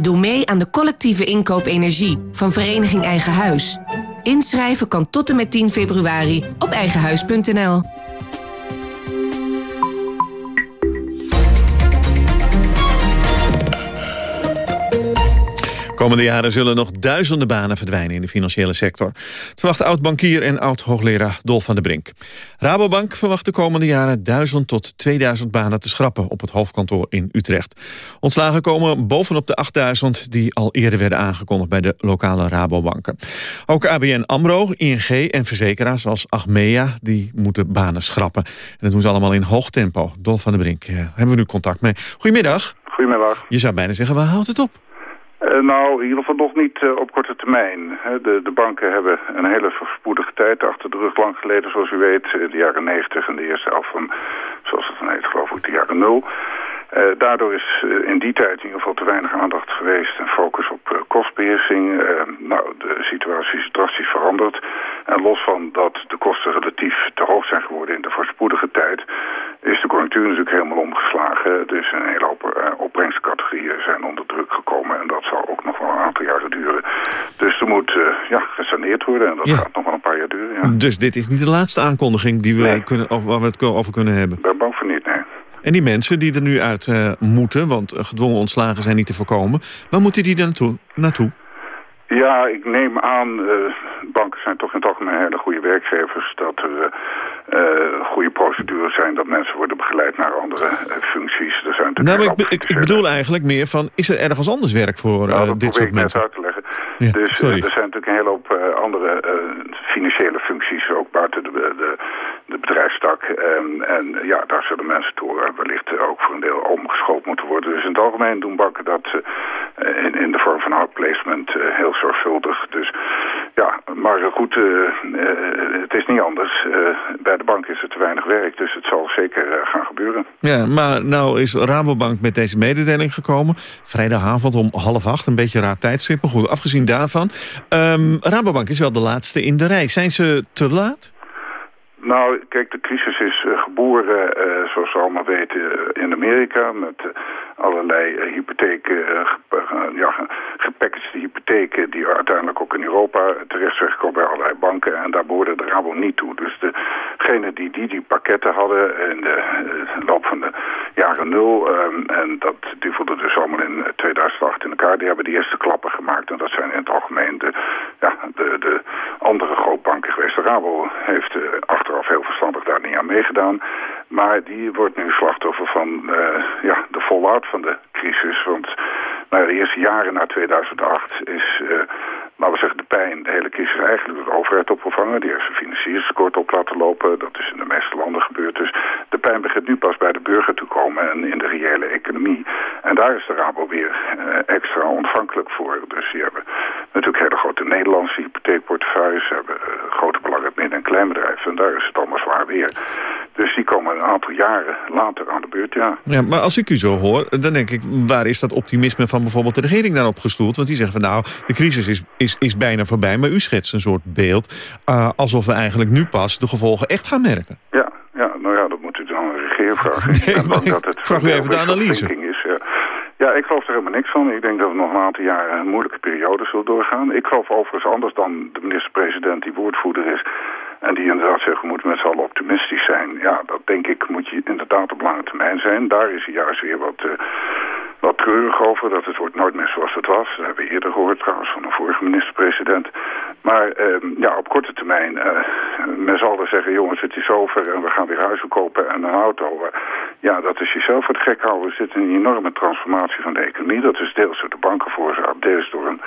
Doe mee aan de collectieve inkoop energie van Vereniging Eigen Huis. Inschrijven kan tot en met 10 februari op eigenhuis.nl. Komende jaren zullen nog duizenden banen verdwijnen in de financiële sector. Het verwacht oud-bankier en oud-hoogleraar Dolf van der Brink. Rabobank verwacht de komende jaren 1000 tot 2000 banen te schrappen op het hoofdkantoor in Utrecht. Ontslagen komen bovenop de 8000 die al eerder werden aangekondigd bij de lokale Rabobanken. Ook ABN AMRO, ING en verzekeraars zoals Achmea die moeten banen schrappen. En dat doen ze allemaal in hoog tempo. Dolf van der Brink eh, hebben we nu contact mee. Goedemiddag. Goedemiddag. Je zou bijna zeggen, waar houdt het op? Uh, nou, in ieder geval nog niet uh, op korte termijn. De, de, banken hebben een hele verspoedige tijd achter de rug. Lang geleden, zoals u weet, de jaren 90 en de eerste helft van, zoals het dan heet, geloof ik, de jaren nul. Uh, daardoor is in die tijd in ieder geval te weinig aandacht geweest en focus op kostbeheersing. nou, de situatie is drastisch veranderd. En los van dat de kosten relatief te hoog zijn geworden in de voorspoedige tijd, is de conjunctuur natuurlijk helemaal omgeslagen. Dus een hele hoop opbrengstcategorieën zijn onder druk gekomen en dat zal ook nog wel een aantal jaren duren. Dus er moet uh, ja, gesaneerd worden en dat Ja. gaat nog wel een paar jaar duren. Ja. Dus dit is niet de laatste aankondiging die we Nee. kunnen, of waar we het over kunnen hebben. Daar bang voor niet, nee. En die mensen die er nu uit eh, moeten, want eh, gedwongen ontslagen zijn niet te voorkomen. Waar moeten die dan naartoe? naartoe? Ja, ik neem aan, eh, banken zijn toch in het algemeen hele goede werkgevers. Dat er goede procedures zijn, dat mensen worden begeleid naar andere functies. Er zijn natuurlijk Nou, maar ik, ik, ik bedoel eigenlijk meer van, is er ergens anders werk voor eh, dit probeer soort ik net mensen? uit te leggen. Ja, dus eh, sorry. er zijn natuurlijk een hele hoop eh, andere eh, financiële functies, ook buiten de, de, de bedrijfstak. En, en ja, daar zullen mensen toe eh, wellicht ook voor een deel omgeschoold moeten worden. Dus in het algemeen doen banken dat in, in de vorm van outplacement heel zorgvuldig. Dus ja, maar goed, eh, eh, het is niet anders. Eh, bij de bank is er te weinig werk, dus het zal zeker gaan gebeuren. Ja, maar nou is Rabobank met deze mededeling gekomen. Vrijdagavond om half acht, een beetje raar tijdstip. Maar goed, afgezien daarvan. ehm, Rabobank is wel de laatste in de rij. Zijn ze te laat? Nou, kijk, de crisis is geboren, zoals we allemaal weten, in Amerika... met allerlei eh, hypotheken, eh, eh, ja, hypotheken... die uiteindelijk ook in Europa terecht zijn gekomen bij allerlei banken. En daar behoorde de Rabo niet toe. Dus degenen die die, die pakketten hadden in de loop van de jaren nul... eh, en dat duivelde dus allemaal in eh, 2008 in elkaar... die hebben de eerste klappen gemaakt. En dat zijn in het algemeen de, de, de andere grootbanken geweest. De Rabo heeft achteraf heel verstandig daar niet aan meegedaan. Maar die wordt nu slachtoffer van eh, ja, de fallout van de crisis. Want nou, ja, de eerste jaren na 2008 is, eh, laten we zeggen, de pijn, de hele crisis eigenlijk door de overheid opgevangen. Die heeft zijn financierstekort op laten lopen. Dat is in de meeste landen gebeurd. Dus de pijn begint nu pas bij de burger te komen en in de reële economie. En daar is de Rabo weer eh, extra ontvankelijk voor. Dus die hebben natuurlijk hele grote Nederlandse hypotheekportefeuilles. Ze hebben eh, grote belangen midden- en kleinbedrijven. En daar is het allemaal zwaar weer. Dus die komen een aantal jaren later aan de buurt, ja. Ja, maar als ik u zo hoor, dan denk ik... waar is dat optimisme van bijvoorbeeld de regering daarop gestoeld? Want die zeggen van nou, de crisis is, is, is bijna voorbij... maar u schetst een soort beeld uh, alsof we eigenlijk nu pas de gevolgen echt gaan merken. Ja, ja nou ja, dat moet u dan regering vragen. Nee, dat het vraag u even de analyse. Is, ja. Ja, ik geloof er helemaal niks van. Ik denk dat we nog een aantal jaren een moeilijke periode zullen doorgaan. Ik geloof overigens anders dan de minister-president die woordvoerder is... en die inderdaad zegt, we moeten met z'n allen optimistisch zijn. Ja, dat denk ik moet je inderdaad op lange termijn zijn. Daar is hij juist weer wat, uh, over. Dat het wordt nooit meer zoals het was. Dat hebben we eerder gehoord trouwens van de vorige minister-president. Maar uh, ja, op korte termijn, uh, men zal er zeggen, jongens, het is zover en we gaan weer huizen kopen en een auto. ja, dat is jezelf het gek houden. Zitten in een enorme transformatie van de economie. Dat is deels door de banken deels door een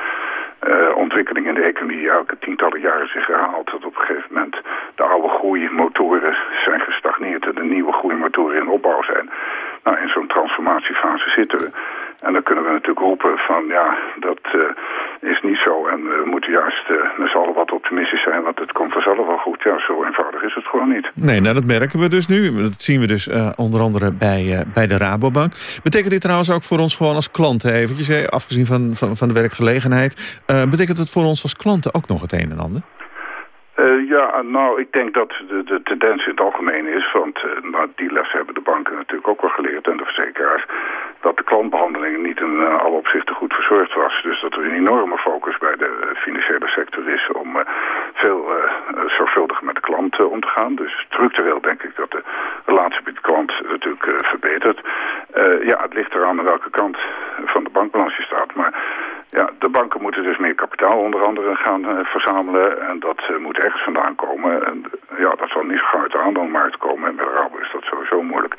uh, ontwikkeling in de economie elke tientallen jaren zich herhaalt. Dat op een gegeven moment de oude groeimotoren zijn gestagneerd en de nieuwe groeimotoren in opbouw zijn. Nou, in zo'n transformatiefase zitten we. En dan kunnen we natuurlijk roepen van ja, dat uh, is niet zo. En we moeten juist uh, met z'n allen wat optimistisch zijn, want het komt vanzelf wel goed. Ja, zo eenvoudig is het gewoon niet. Nee, nou dat merken we dus nu. Dat zien we dus uh, onder andere bij, bij de Rabobank. Betekent dit trouwens ook voor ons gewoon als klanten eventjes, afgezien van, van, van de werkgelegenheid. betekent het voor ons als klanten ook nog het een en ander? Uh, ja, nou, ik denk dat de, de tendens in het algemeen is, want uh, nou, die les hebben de banken natuurlijk ook wel geleerd en de verzekeraars, dat de klantbehandeling niet in uh, alle opzichten goed verzorgd was. Dus dat er een enorme focus bij de financiële sector is om veel zorgvuldiger met de klant om te gaan. Dus structureel denk ik dat de relatie met de klant natuurlijk verbetert. ja, het ligt eraan aan welke kant van de bankbalans je staat, maar ja, de banken moeten dus meer kapitaal onder andere gaan verzamelen. En dat moet ergens vandaan komen. En ja, dat zal niet zo gauw uit de aandeelmarkt komen. En met Rabo is dat sowieso moeilijk.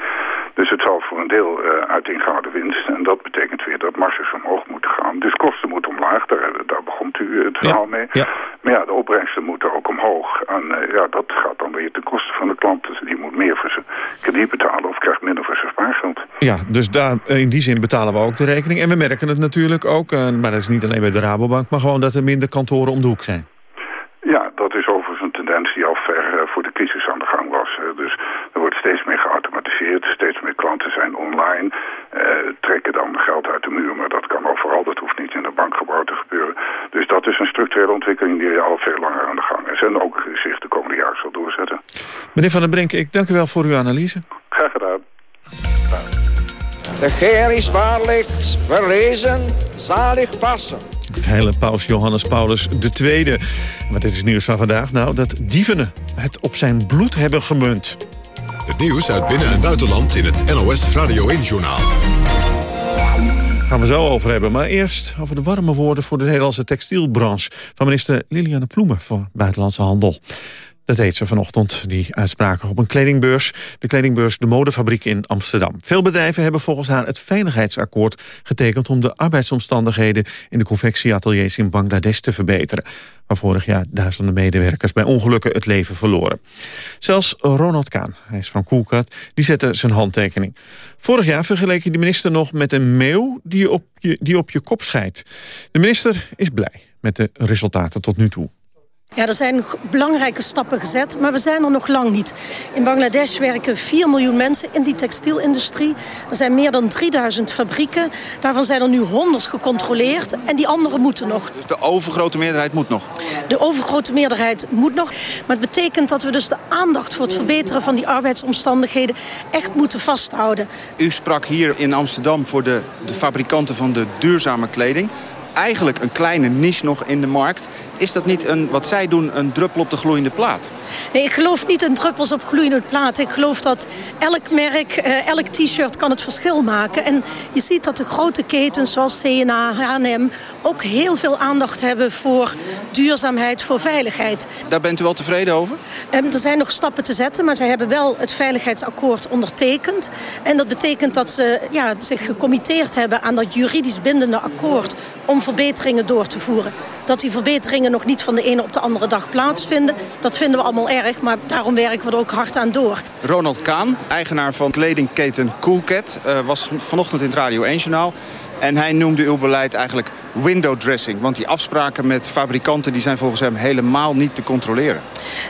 Dus het zal voor een deel uh, uit ingehouden winst. En dat betekent weer dat marges omhoog moeten gaan. Dus kosten moeten omlaag. Daar, daar begon u het verhaal ja. mee. Ja. Maar ja, de opbrengsten moeten ook omhoog. En ja, dat gaat dan weer ten koste van de klant. Dus die moet meer voor zijn krediet betalen of krijgt minder voor zijn spaargeld. Ja, dus daar, in die zin betalen we ook de rekening. En we merken het natuurlijk ook, maar dat is niet alleen bij de Rabobank... maar gewoon dat er minder kantoren om de hoek zijn. Ja, dat is overigens een tendens die al ver uh, voor de crisis aan de gang was. Uh, dus er wordt steeds meer geautomatiseerd, steeds meer klanten zijn online... Uh, trekken dan geld uit de muur, maar dat kan overal. Dat hoeft niet in een bankgebouw te gebeuren. Dus dat is een structurele ontwikkeling die al veel langer aan de gang is... en ook zich de komende jaren zal doorzetten. Meneer Van den Brink, ik dank u wel voor uw analyse. Graag gedaan. De Geer is waarlijk verrezen, zalig passen. Heilige paus Johannes Paulus II. Wat is het nieuws van vandaag? Nou, dat dieven het op zijn bloed hebben gemunt. Het nieuws uit binnen- en buitenland in het NOS Radio 1-journaal. Gaan we zo over hebben. Maar eerst over de warme woorden voor de Nederlandse textielbranche... van minister Liliane Ploemen voor Buitenlandse Handel. Dat deed ze vanochtend, die uitspraken op een kledingbeurs. De kledingbeurs De Modefabriek in Amsterdam. Veel bedrijven hebben volgens haar het veiligheidsakkoord getekend... om de arbeidsomstandigheden in de confectieateliers in Bangladesh te verbeteren. Waar vorig jaar duizenden medewerkers bij ongelukken het leven verloren. Zelfs Ronald Kaan, hij is van Koelkat, die zette zijn handtekening. Vorig jaar vergeleek je de minister nog met een meeuw die op die op je kop scheidt. De minister is blij met de resultaten tot nu toe. Ja, er zijn belangrijke stappen gezet, maar we zijn er nog lang niet. In Bangladesh werken 4 miljoen mensen in die textielindustrie. Er zijn meer dan 3000 fabrieken. Daarvan zijn er nu 100 gecontroleerd en die anderen moeten nog. Dus de overgrote meerderheid moet nog? De overgrote meerderheid moet nog. Maar het betekent dat we dus de aandacht voor het verbeteren van die arbeidsomstandigheden echt moeten vasthouden. U sprak hier in Amsterdam voor de, de fabrikanten van de duurzame kleding eigenlijk een kleine niche nog in de markt. Is dat niet een, wat zij doen een druppel op de gloeiende plaat? Nee, ik geloof niet in druppels op gloeiende plaat. Ik geloof dat elk merk, eh, elk t-shirt kan het verschil maken. En je ziet dat de grote ketens zoals CNA, H&M... ook heel veel aandacht hebben voor duurzaamheid, voor veiligheid. Daar bent u wel tevreden over? Um, er zijn nog stappen te zetten, maar zij hebben wel het veiligheidsakkoord ondertekend. En dat betekent dat ze ja, zich gecommitteerd hebben aan dat juridisch bindende akkoord... om verbeteringen door te voeren. Dat die verbeteringen nog niet van de ene op de andere dag plaatsvinden... dat vinden we allemaal erg, maar daarom werken we er ook hard aan door. Ronald Kaan, eigenaar van kledingketen Coolcat... Uh, was vanochtend in het Radio 1-journaal. En hij noemde uw beleid eigenlijk window dressing. Want die afspraken met fabrikanten die zijn volgens hem helemaal niet te controleren.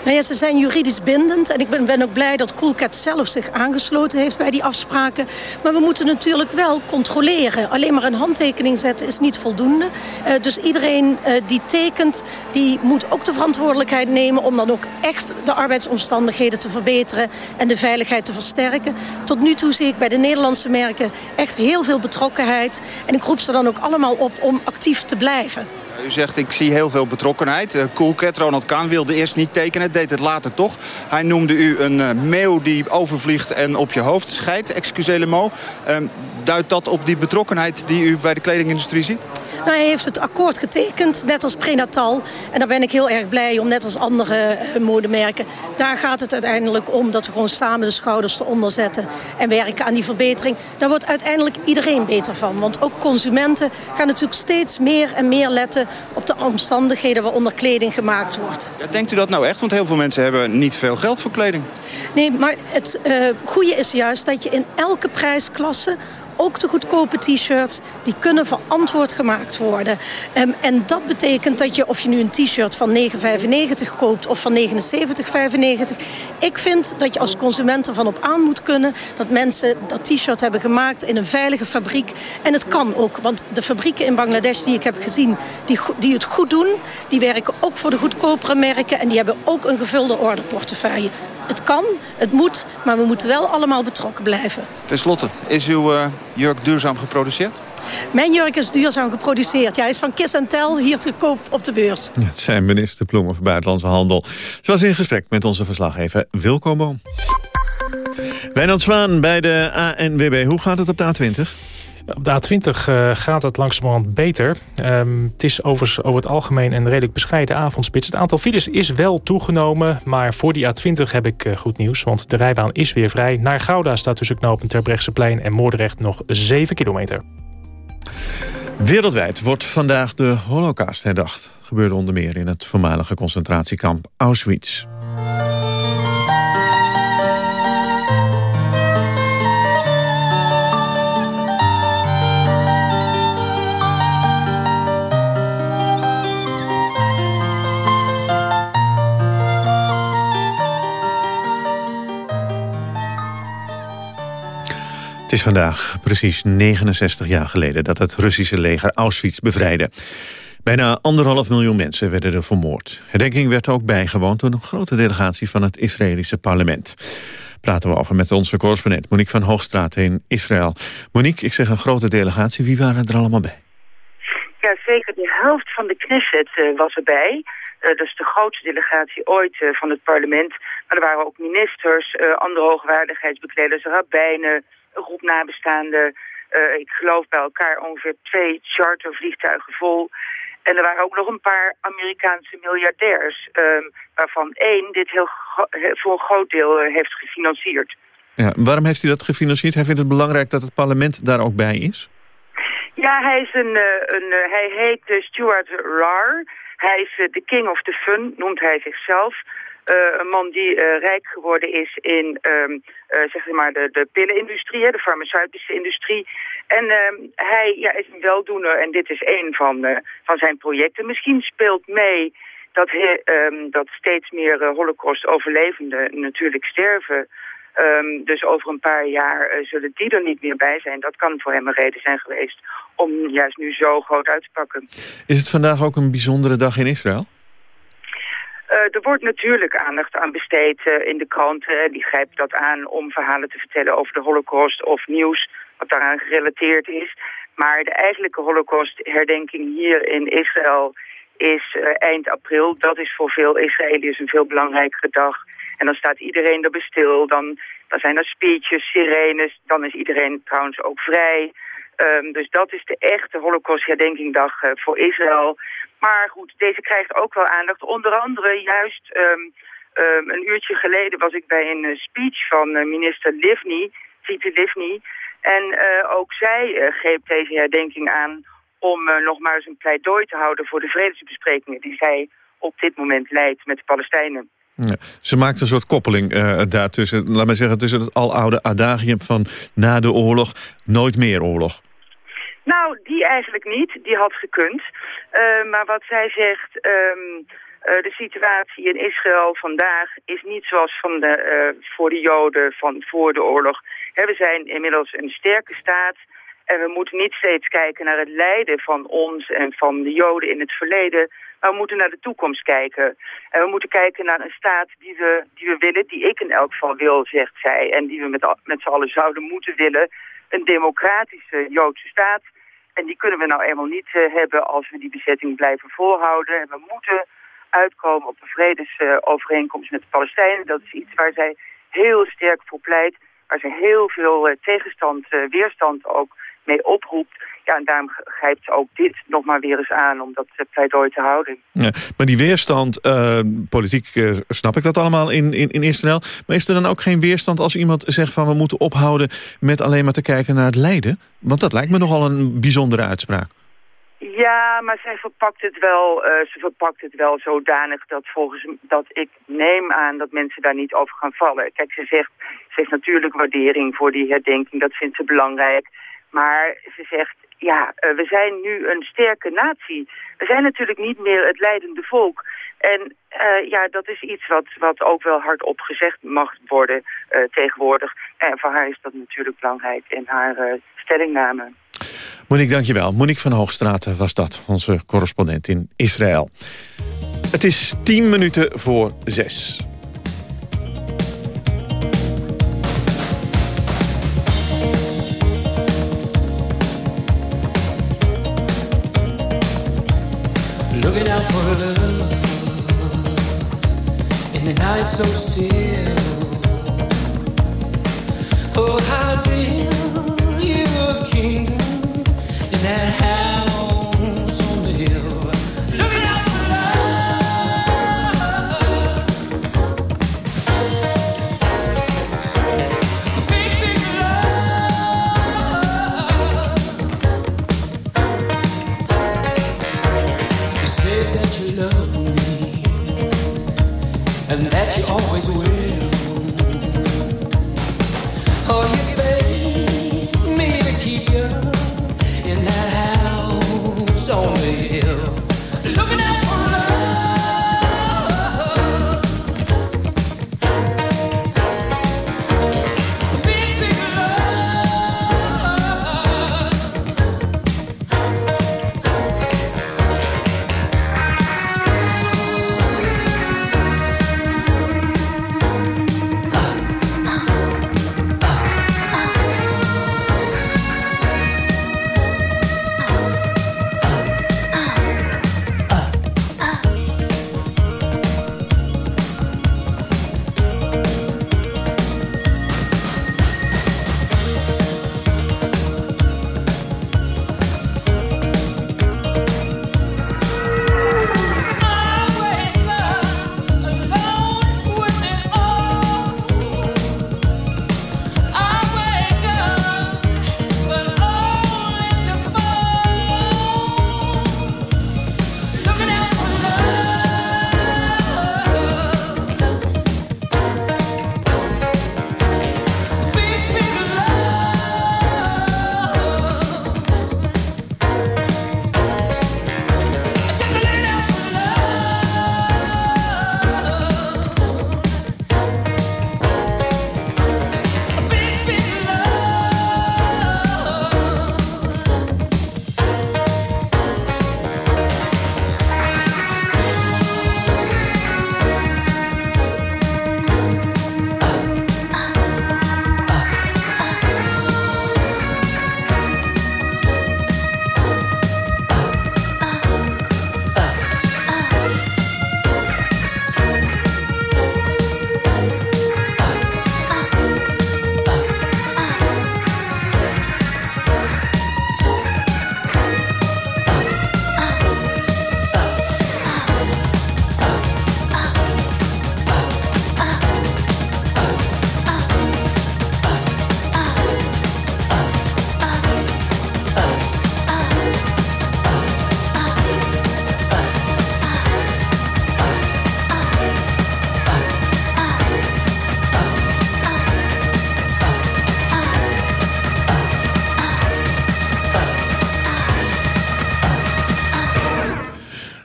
Nou ja, ze zijn juridisch bindend. En ik ben, ben ook blij dat Coolcat zelf zich aangesloten heeft bij die afspraken. Maar we moeten natuurlijk wel controleren. Alleen maar een handtekening zetten is niet voldoende. Uh, dus iedereen uh, die tekent, die moet ook de verantwoordelijkheid nemen... om dan ook echt de arbeidsomstandigheden te verbeteren... en de veiligheid te versterken. Tot nu toe zie ik bij de Nederlandse merken echt heel veel betrokkenheid. En ik roep ze dan ook allemaal op om actief te blijven. U zegt, ik zie heel veel betrokkenheid. Coolcat, Ronald Kaan, wilde eerst niet tekenen, deed het later toch. Hij noemde u een uh, meeuw die overvliegt en op je hoofd scheidt, excusez le. Uh, duidt dat op die betrokkenheid die u bij de kledingindustrie ziet? Nou, hij heeft het akkoord getekend, net als prenatal. En daar ben ik heel erg blij om, net als andere uh, modemerken. Daar gaat het uiteindelijk om dat we gewoon samen de schouders eronder zetten... en werken aan die verbetering. Daar wordt uiteindelijk iedereen beter van. Want ook consumenten gaan natuurlijk steeds meer en meer letten... op de omstandigheden waaronder kleding gemaakt wordt. Ja, denkt u dat nou echt? Want heel veel mensen hebben niet veel geld voor kleding. Nee, maar het uh, goede is juist dat je in elke prijsklasse ook de goedkope t-shirts, die kunnen verantwoord gemaakt worden. Um, en dat betekent dat je, of je nu een t-shirt van 9,95 koopt of van 79,95... ik vind dat je als consument ervan op aan moet kunnen... dat mensen dat t-shirt hebben gemaakt in een veilige fabriek. En het kan ook, want de fabrieken in Bangladesh die ik heb gezien... die, die het goed doen, die werken ook voor de goedkopere merken... en die hebben ook een gevulde orderportefeuille. Het kan, het moet, maar we moeten wel allemaal betrokken blijven. Ten slotte, is uw uh, jurk duurzaam geproduceerd? Mijn jurk is duurzaam geproduceerd. Ja, hij is van Kiss Tel hier te koop op de beurs. Het zijn minister Ploemen van Buitenlandse Handel. Ze was in gesprek met onze verslaggever Wilco Boom. Wijnand Zwaan bij de ANWB. Hoe gaat het op de A20? Op de A20 uh, gaat het langzamerhand beter. Um, het is overigens over het algemeen een redelijk bescheiden avondspits. Het aantal files is wel toegenomen, maar voor die A20 heb ik uh, goed nieuws. Want de rijbaan is weer vrij. Naar Gouda staat tussen knooppunt Terbrechtseplein en Moordrecht nog 7 kilometer. Wereldwijd wordt vandaag de holocaust herdacht. Gebeurde onder meer in het voormalige concentratiekamp Auschwitz. Het is vandaag precies 69 jaar geleden dat het Russische leger Auschwitz bevrijdde. Bijna anderhalf miljoen mensen werden er vermoord. Herdenking werd ook bijgewoond door een grote delegatie van het Israëlische parlement. Praten we over met onze correspondent Monique van Hoogstraat in Israël. Monique, ik zeg een grote delegatie. Wie waren er allemaal bij? Ja, zeker de helft van de Knesset uh, was erbij. Uh, dat is de grootste delegatie ooit uh, van het parlement. Maar er waren ook ministers, andere hoogwaardigheidsbekleders, rabbijnen, een groep nabestaanden. Ik geloof bij elkaar ongeveer twee chartervliegtuigen vol. En er waren ook nog een paar Amerikaanse miljardairs... Um, waarvan één dit heel voor een groot deel heeft gefinancierd. Ja, waarom heeft hij dat gefinancierd? Hij vindt het belangrijk dat het parlement daar ook bij is? Ja, hij, is een, een, hij heet Stuart Rahr. Hij is de king of the fun, noemt hij zichzelf... Uh, een man die uh, rijk geworden is in um, uh, zeg maar de, de pillenindustrie, de farmaceutische industrie. En ehm, hij ja, is een weldoener en dit is een van, van zijn projecten. Misschien speelt mee dat, he, um, dat steeds meer holocaust-overlevenden natuurlijk sterven. Um, dus over een paar jaar zullen die er niet meer bij zijn. Dat kan voor hem een reden zijn geweest om juist nu zo groot uit te pakken. Is het vandaag ook een bijzondere dag in Israël? Uh, er wordt natuurlijk aandacht aan besteed uh, in de kranten. Die grijpen dat aan om verhalen te vertellen over de holocaust of nieuws wat daaraan gerelateerd is. Maar de eigenlijke holocaustherdenking hier in Israël is eind april. Dat is voor veel Israëliërs een veel belangrijkere dag. En dan staat iedereen erbij stil. Dan, dan zijn er speeches, sirenes. Dan is iedereen trouwens ook vrij. Um, dus dat is de echte holocaustherdenkingdag voor Israël. Maar goed, deze krijgt ook wel aandacht. Onder andere juist um, um, een uurtje geleden was ik bij een uh, speech van uh, minister Livni, Titi Livni. En ook zij greep deze herdenking aan om nog maar eens een pleidooi te houden voor de vredesbesprekingen die zij op dit moment leidt met de Palestijnen. Ja, ze maakt een soort koppeling uh, daartussen, laat maar zeggen, tussen het aloude adagium van na de oorlog, nooit meer oorlog. Nou, die eigenlijk niet. Die had gekund. Uh, maar wat zij zegt... Um, uh, de situatie in Israël vandaag is niet zoals van de, voor de Joden van voor de oorlog. We zijn inmiddels een sterke staat en we moeten niet steeds kijken naar het lijden van ons en van de Joden in het verleden. Maar we moeten naar de toekomst kijken. En we moeten kijken naar een staat die we, die we willen, die ik in elk geval wil, zegt zij. En die we met, met z'n allen zouden moeten willen. Een democratische Joodse staat. En die kunnen we nou eenmaal niet uh, hebben als we die bezetting blijven volhouden. En we moeten uitkomen op een vredesovereenkomst met de Palestijnen. Dat is iets waar zij heel sterk voor pleit. Waar ze heel veel uh, tegenstand, weerstand ook mee oproept. Ja, en daarom grijpt ze ook dit nog maar weer eens aan om dat uh, pleidooi te houden. Ja, maar die weerstand, politiek snap ik dat allemaal in, in, in Israël. Maar is er dan ook geen weerstand als iemand zegt van we moeten ophouden met alleen maar te kijken naar het lijden? Want dat lijkt me nogal een bijzondere uitspraak. Ja, maar zij verpakt het wel, uh, ze verpakt het wel zodanig dat volgens dat ik neem aan dat mensen daar niet over gaan vallen. Kijk, ze zegt, ze heeft natuurlijk waardering voor die herdenking, dat vindt ze belangrijk. Maar ze zegt, ja, uh, we zijn nu een sterke natie. We zijn natuurlijk niet meer het leidende volk. En uh, ja, dat is iets wat, wat ook wel hardop gezegd mag worden tegenwoordig. En voor haar is dat natuurlijk belangrijk in haar stellingname. Monique, dankjewel. Monique van Hoogstraten was dat, onze correspondent in Israël. Het is tien minuten voor zes. So still. Oh, how build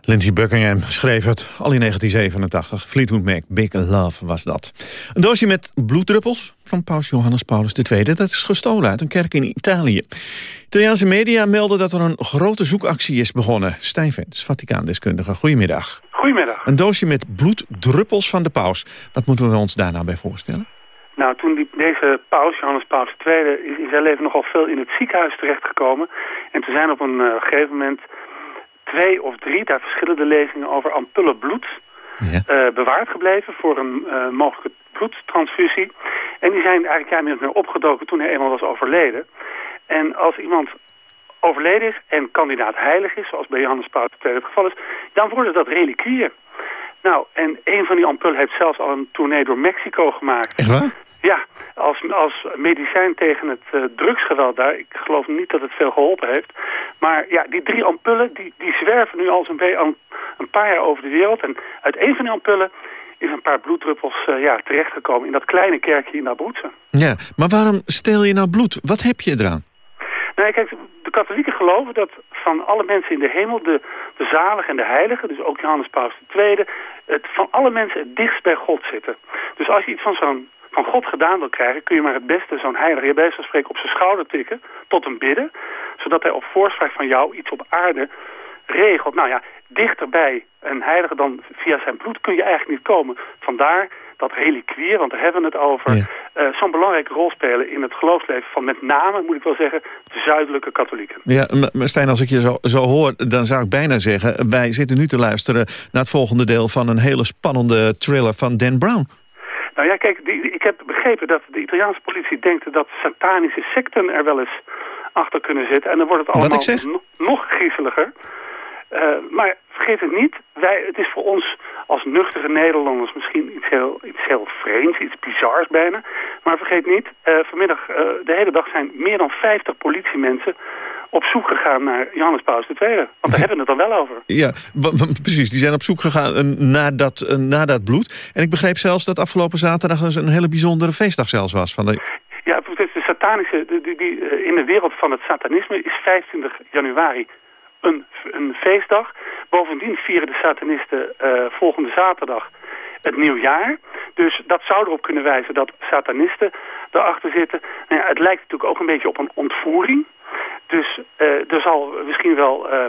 Lindsey Buckingham schreef het al in 1987. Fleetwood Mac, Big Love was dat. Een doosje met bloeddruppels van paus Johannes Paulus II. Dat is gestolen uit een kerk in Italië. Italiaanse media melden dat er een grote zoekactie is begonnen. Stijn Vents, Vaticaandeskundige. Goedemiddag. Goedemiddag. Een doosje met bloeddruppels van de paus. Wat moeten we ons daar nou bij voorstellen? Nou, toen die, deze paus, Johannes Paulus II, is in zijn leven nogal veel in het ziekenhuis terechtgekomen. En toen zijn op een uh, gegeven moment twee of drie, daar verschillende lezingen over ampullen bloed ja. uh, bewaard gebleven voor een uh, mogelijke bloedtransfusie. En die zijn eigenlijk ja, min of meer opgedoken toen hij eenmaal was overleden. En als iemand overleden is en kandidaat heilig is, zoals bij Johannes Paulus II het geval is, dan worden dat reliquieën. Nou, en een van die ampullen heeft zelfs al een tournee door Mexico gemaakt. Echt waar? Ja, als, als medicijn tegen het uh, drugsgeweld daar. Ik geloof niet dat het veel geholpen heeft. Maar ja, die drie ampullen, die, die zwerven nu al zo'n een, een paar jaar over de wereld. En uit een van die ampullen is een paar bloeddruppels uh, ja, terechtgekomen in dat kleine kerkje in Abruzzen. Ja, maar waarom steel je nou bloed? Wat heb je eraan? Nou, kijk, de katholieken geloven dat van alle mensen in de hemel, de, de zaligen en de heiligen, dus ook Johannes Paus II, het van alle mensen het dichtst bij God zitten. Dus als je iets van zo'n van God gedaan wil krijgen, kun je maar het beste zo'n heilige, bij van spreken, op zijn schouder tikken, tot een bidden, zodat hij op voorspraak van jou iets op aarde regelt. Nou ja, dichterbij een heilige dan via zijn bloed kun je eigenlijk niet komen. Vandaar dat reliquier, want daar hebben we het over, ja. uh, zo'n belangrijke rol spelen in het geloofsleven van met name, moet ik wel zeggen, de zuidelijke katholieken. Ja, maar Stijn, als ik je zo, zo hoor, dan zou ik bijna zeggen, wij zitten nu te luisteren naar het volgende deel van een hele spannende thriller van Dan Brown. Nou ja, kijk, die, ik heb begrepen dat de Italiaanse politie denkt dat satanische secten er wel eens achter kunnen zitten. En dan wordt het allemaal nog griezeliger. Uh, maar vergeet het niet, wij, het is voor ons als nuchtere Nederlanders misschien iets heel, iets heel vreemds, iets bizars bijna. Maar vergeet niet, uh, vanmiddag, uh, de hele dag zijn meer dan 50 politiemensen op zoek gegaan naar Johannes Paus II. Want daar hebben we het dan wel over. Ja, precies. Die zijn op zoek gegaan naar dat, naar dat bloed. En ik begreep zelfs dat afgelopen zaterdag een hele bijzondere feestdag zelfs was. Van de... Ja, de satanische, die, die, in de wereld van het satanisme is 25 januari een, een feestdag. Bovendien vieren de satanisten uh, volgende zaterdag het nieuwjaar. Dus dat zou erop kunnen wijzen dat satanisten erachter zitten. Nou ja, het lijkt natuurlijk ook een beetje op een ontvoering. Dus uh, er zal misschien wel uh,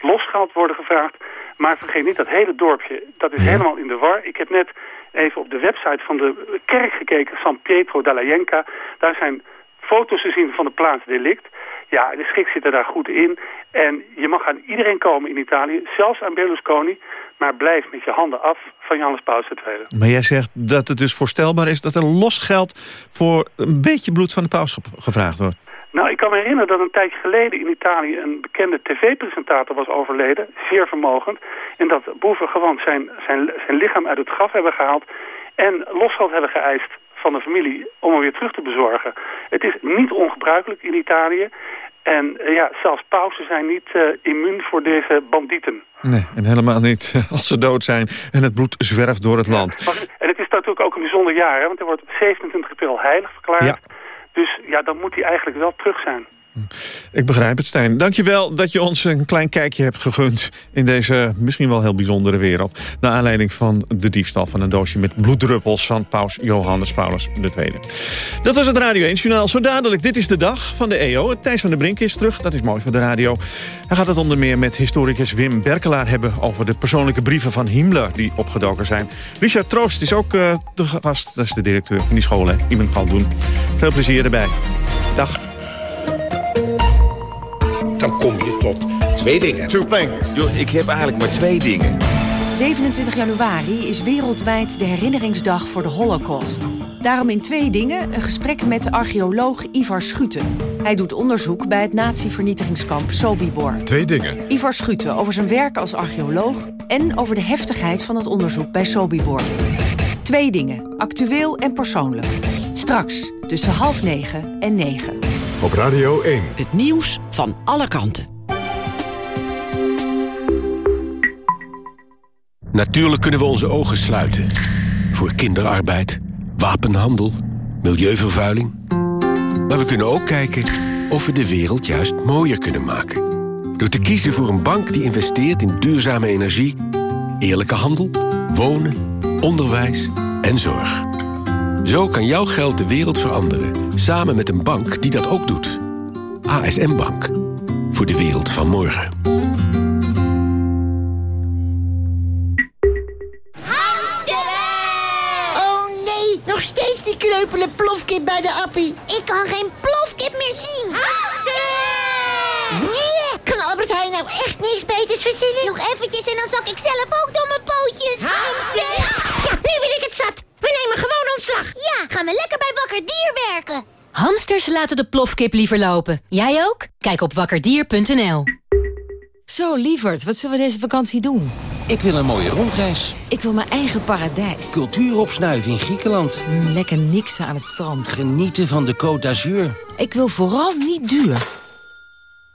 losgeld worden gevraagd. Maar vergeet niet, dat hele dorpje, dat is helemaal in de war. Ik heb net even op de website van de kerk gekeken, San Pietro della Jenca. Daar zijn foto's te zien van de plaats delict. Ja, de schrik zit er daar goed in. En je mag aan iedereen komen in Italië, zelfs aan Berlusconi. Maar blijf met je handen af van Johannes Paus II. Maar jij zegt dat het dus voorstelbaar is dat er los geld voor een beetje bloed van de paus gevraagd wordt. Nou, ik kan me herinneren dat een tijdje geleden in Italië een bekende tv-presentator was overleden, zeer vermogend. En dat boeven gewoon zijn, zijn, zijn lichaam uit het graf hebben gehaald en losgeld hebben geëist van de familie om hem weer terug te bezorgen. Het is niet ongebruikelijk in Italië. En uh, ja, zelfs pausen zijn niet uh, immuun voor deze bandieten. Nee, en helemaal niet als ze dood zijn en het bloed zwerft door het ja, land. En het is natuurlijk ook een bijzonder jaar, hè, want er wordt 27 april heilig verklaard. Ja. Dus ja, dan moet hij eigenlijk wel terug zijn. Ik begrijp het, Stijn. Dankjewel dat je ons een klein kijkje hebt gegund... in deze misschien wel heel bijzondere wereld. Naar aanleiding van de diefstal van een doosje met bloeddruppels... van paus Johannes Paulus II. Dat was het Radio 1-journaal. Zo dadelijk, dit is de dag van de EO. Thijs van der Brink is terug, dat is mooi voor de radio. Hij gaat het onder meer met historicus Wim Berkelaar hebben... over de persoonlijke brieven van Himmler die opgedoken zijn. Richard Troost is ook de gast. Dat is de directeur van die school. Iemand doen. Veel plezier erbij. Dag dan kom je tot twee dingen. Two things. Yo, ik heb eigenlijk maar twee dingen. 27 januari is wereldwijd de herinneringsdag voor de Holocaust. Daarom in twee dingen een gesprek met archeoloog Ivar Schute. Hij doet onderzoek bij het nazi-vernietigingskamp Sobibor. Twee dingen. Ivar Schute over zijn werk als archeoloog... en over de heftigheid van het onderzoek bij Sobibor. Twee dingen, actueel en persoonlijk. Straks tussen half negen en negen. Op Radio 1. Het nieuws van alle kanten. Natuurlijk kunnen we onze ogen sluiten. Voor kinderarbeid, wapenhandel, milieuvervuiling. Maar we kunnen ook kijken of we de wereld juist mooier kunnen maken. Door te kiezen voor een bank die investeert in duurzame energie, eerlijke handel, wonen, onderwijs en zorg. Zo kan jouw geld de wereld veranderen, samen met een bank die dat ook doet. ASM Bank, voor de wereld van morgen. Oh nee, nog steeds die kreupele plofkip bij de appie. Ik kan geen plofkip meer zien. Nee, kan Albert Heijn nou echt niks beters verzinnen? Nog eventjes en dan zak ik zelf ook door mijn pootjes. Hamster! Ja, nu ben ik het zat. We nemen gewoon ontslag. Ja, gaan we lekker bij Wakker Dier werken. Hamsters laten de plofkip liever lopen. Jij ook? Kijk op wakkerdier.nl. Zo, lieverd, wat zullen we deze vakantie doen? Ik wil een mooie rondreis. Ik wil mijn eigen paradijs. Cultuur opsnuiven in Griekenland. Mm, lekker niksen aan het strand. Genieten van de Côte d'Azur. Ik wil vooral niet duur.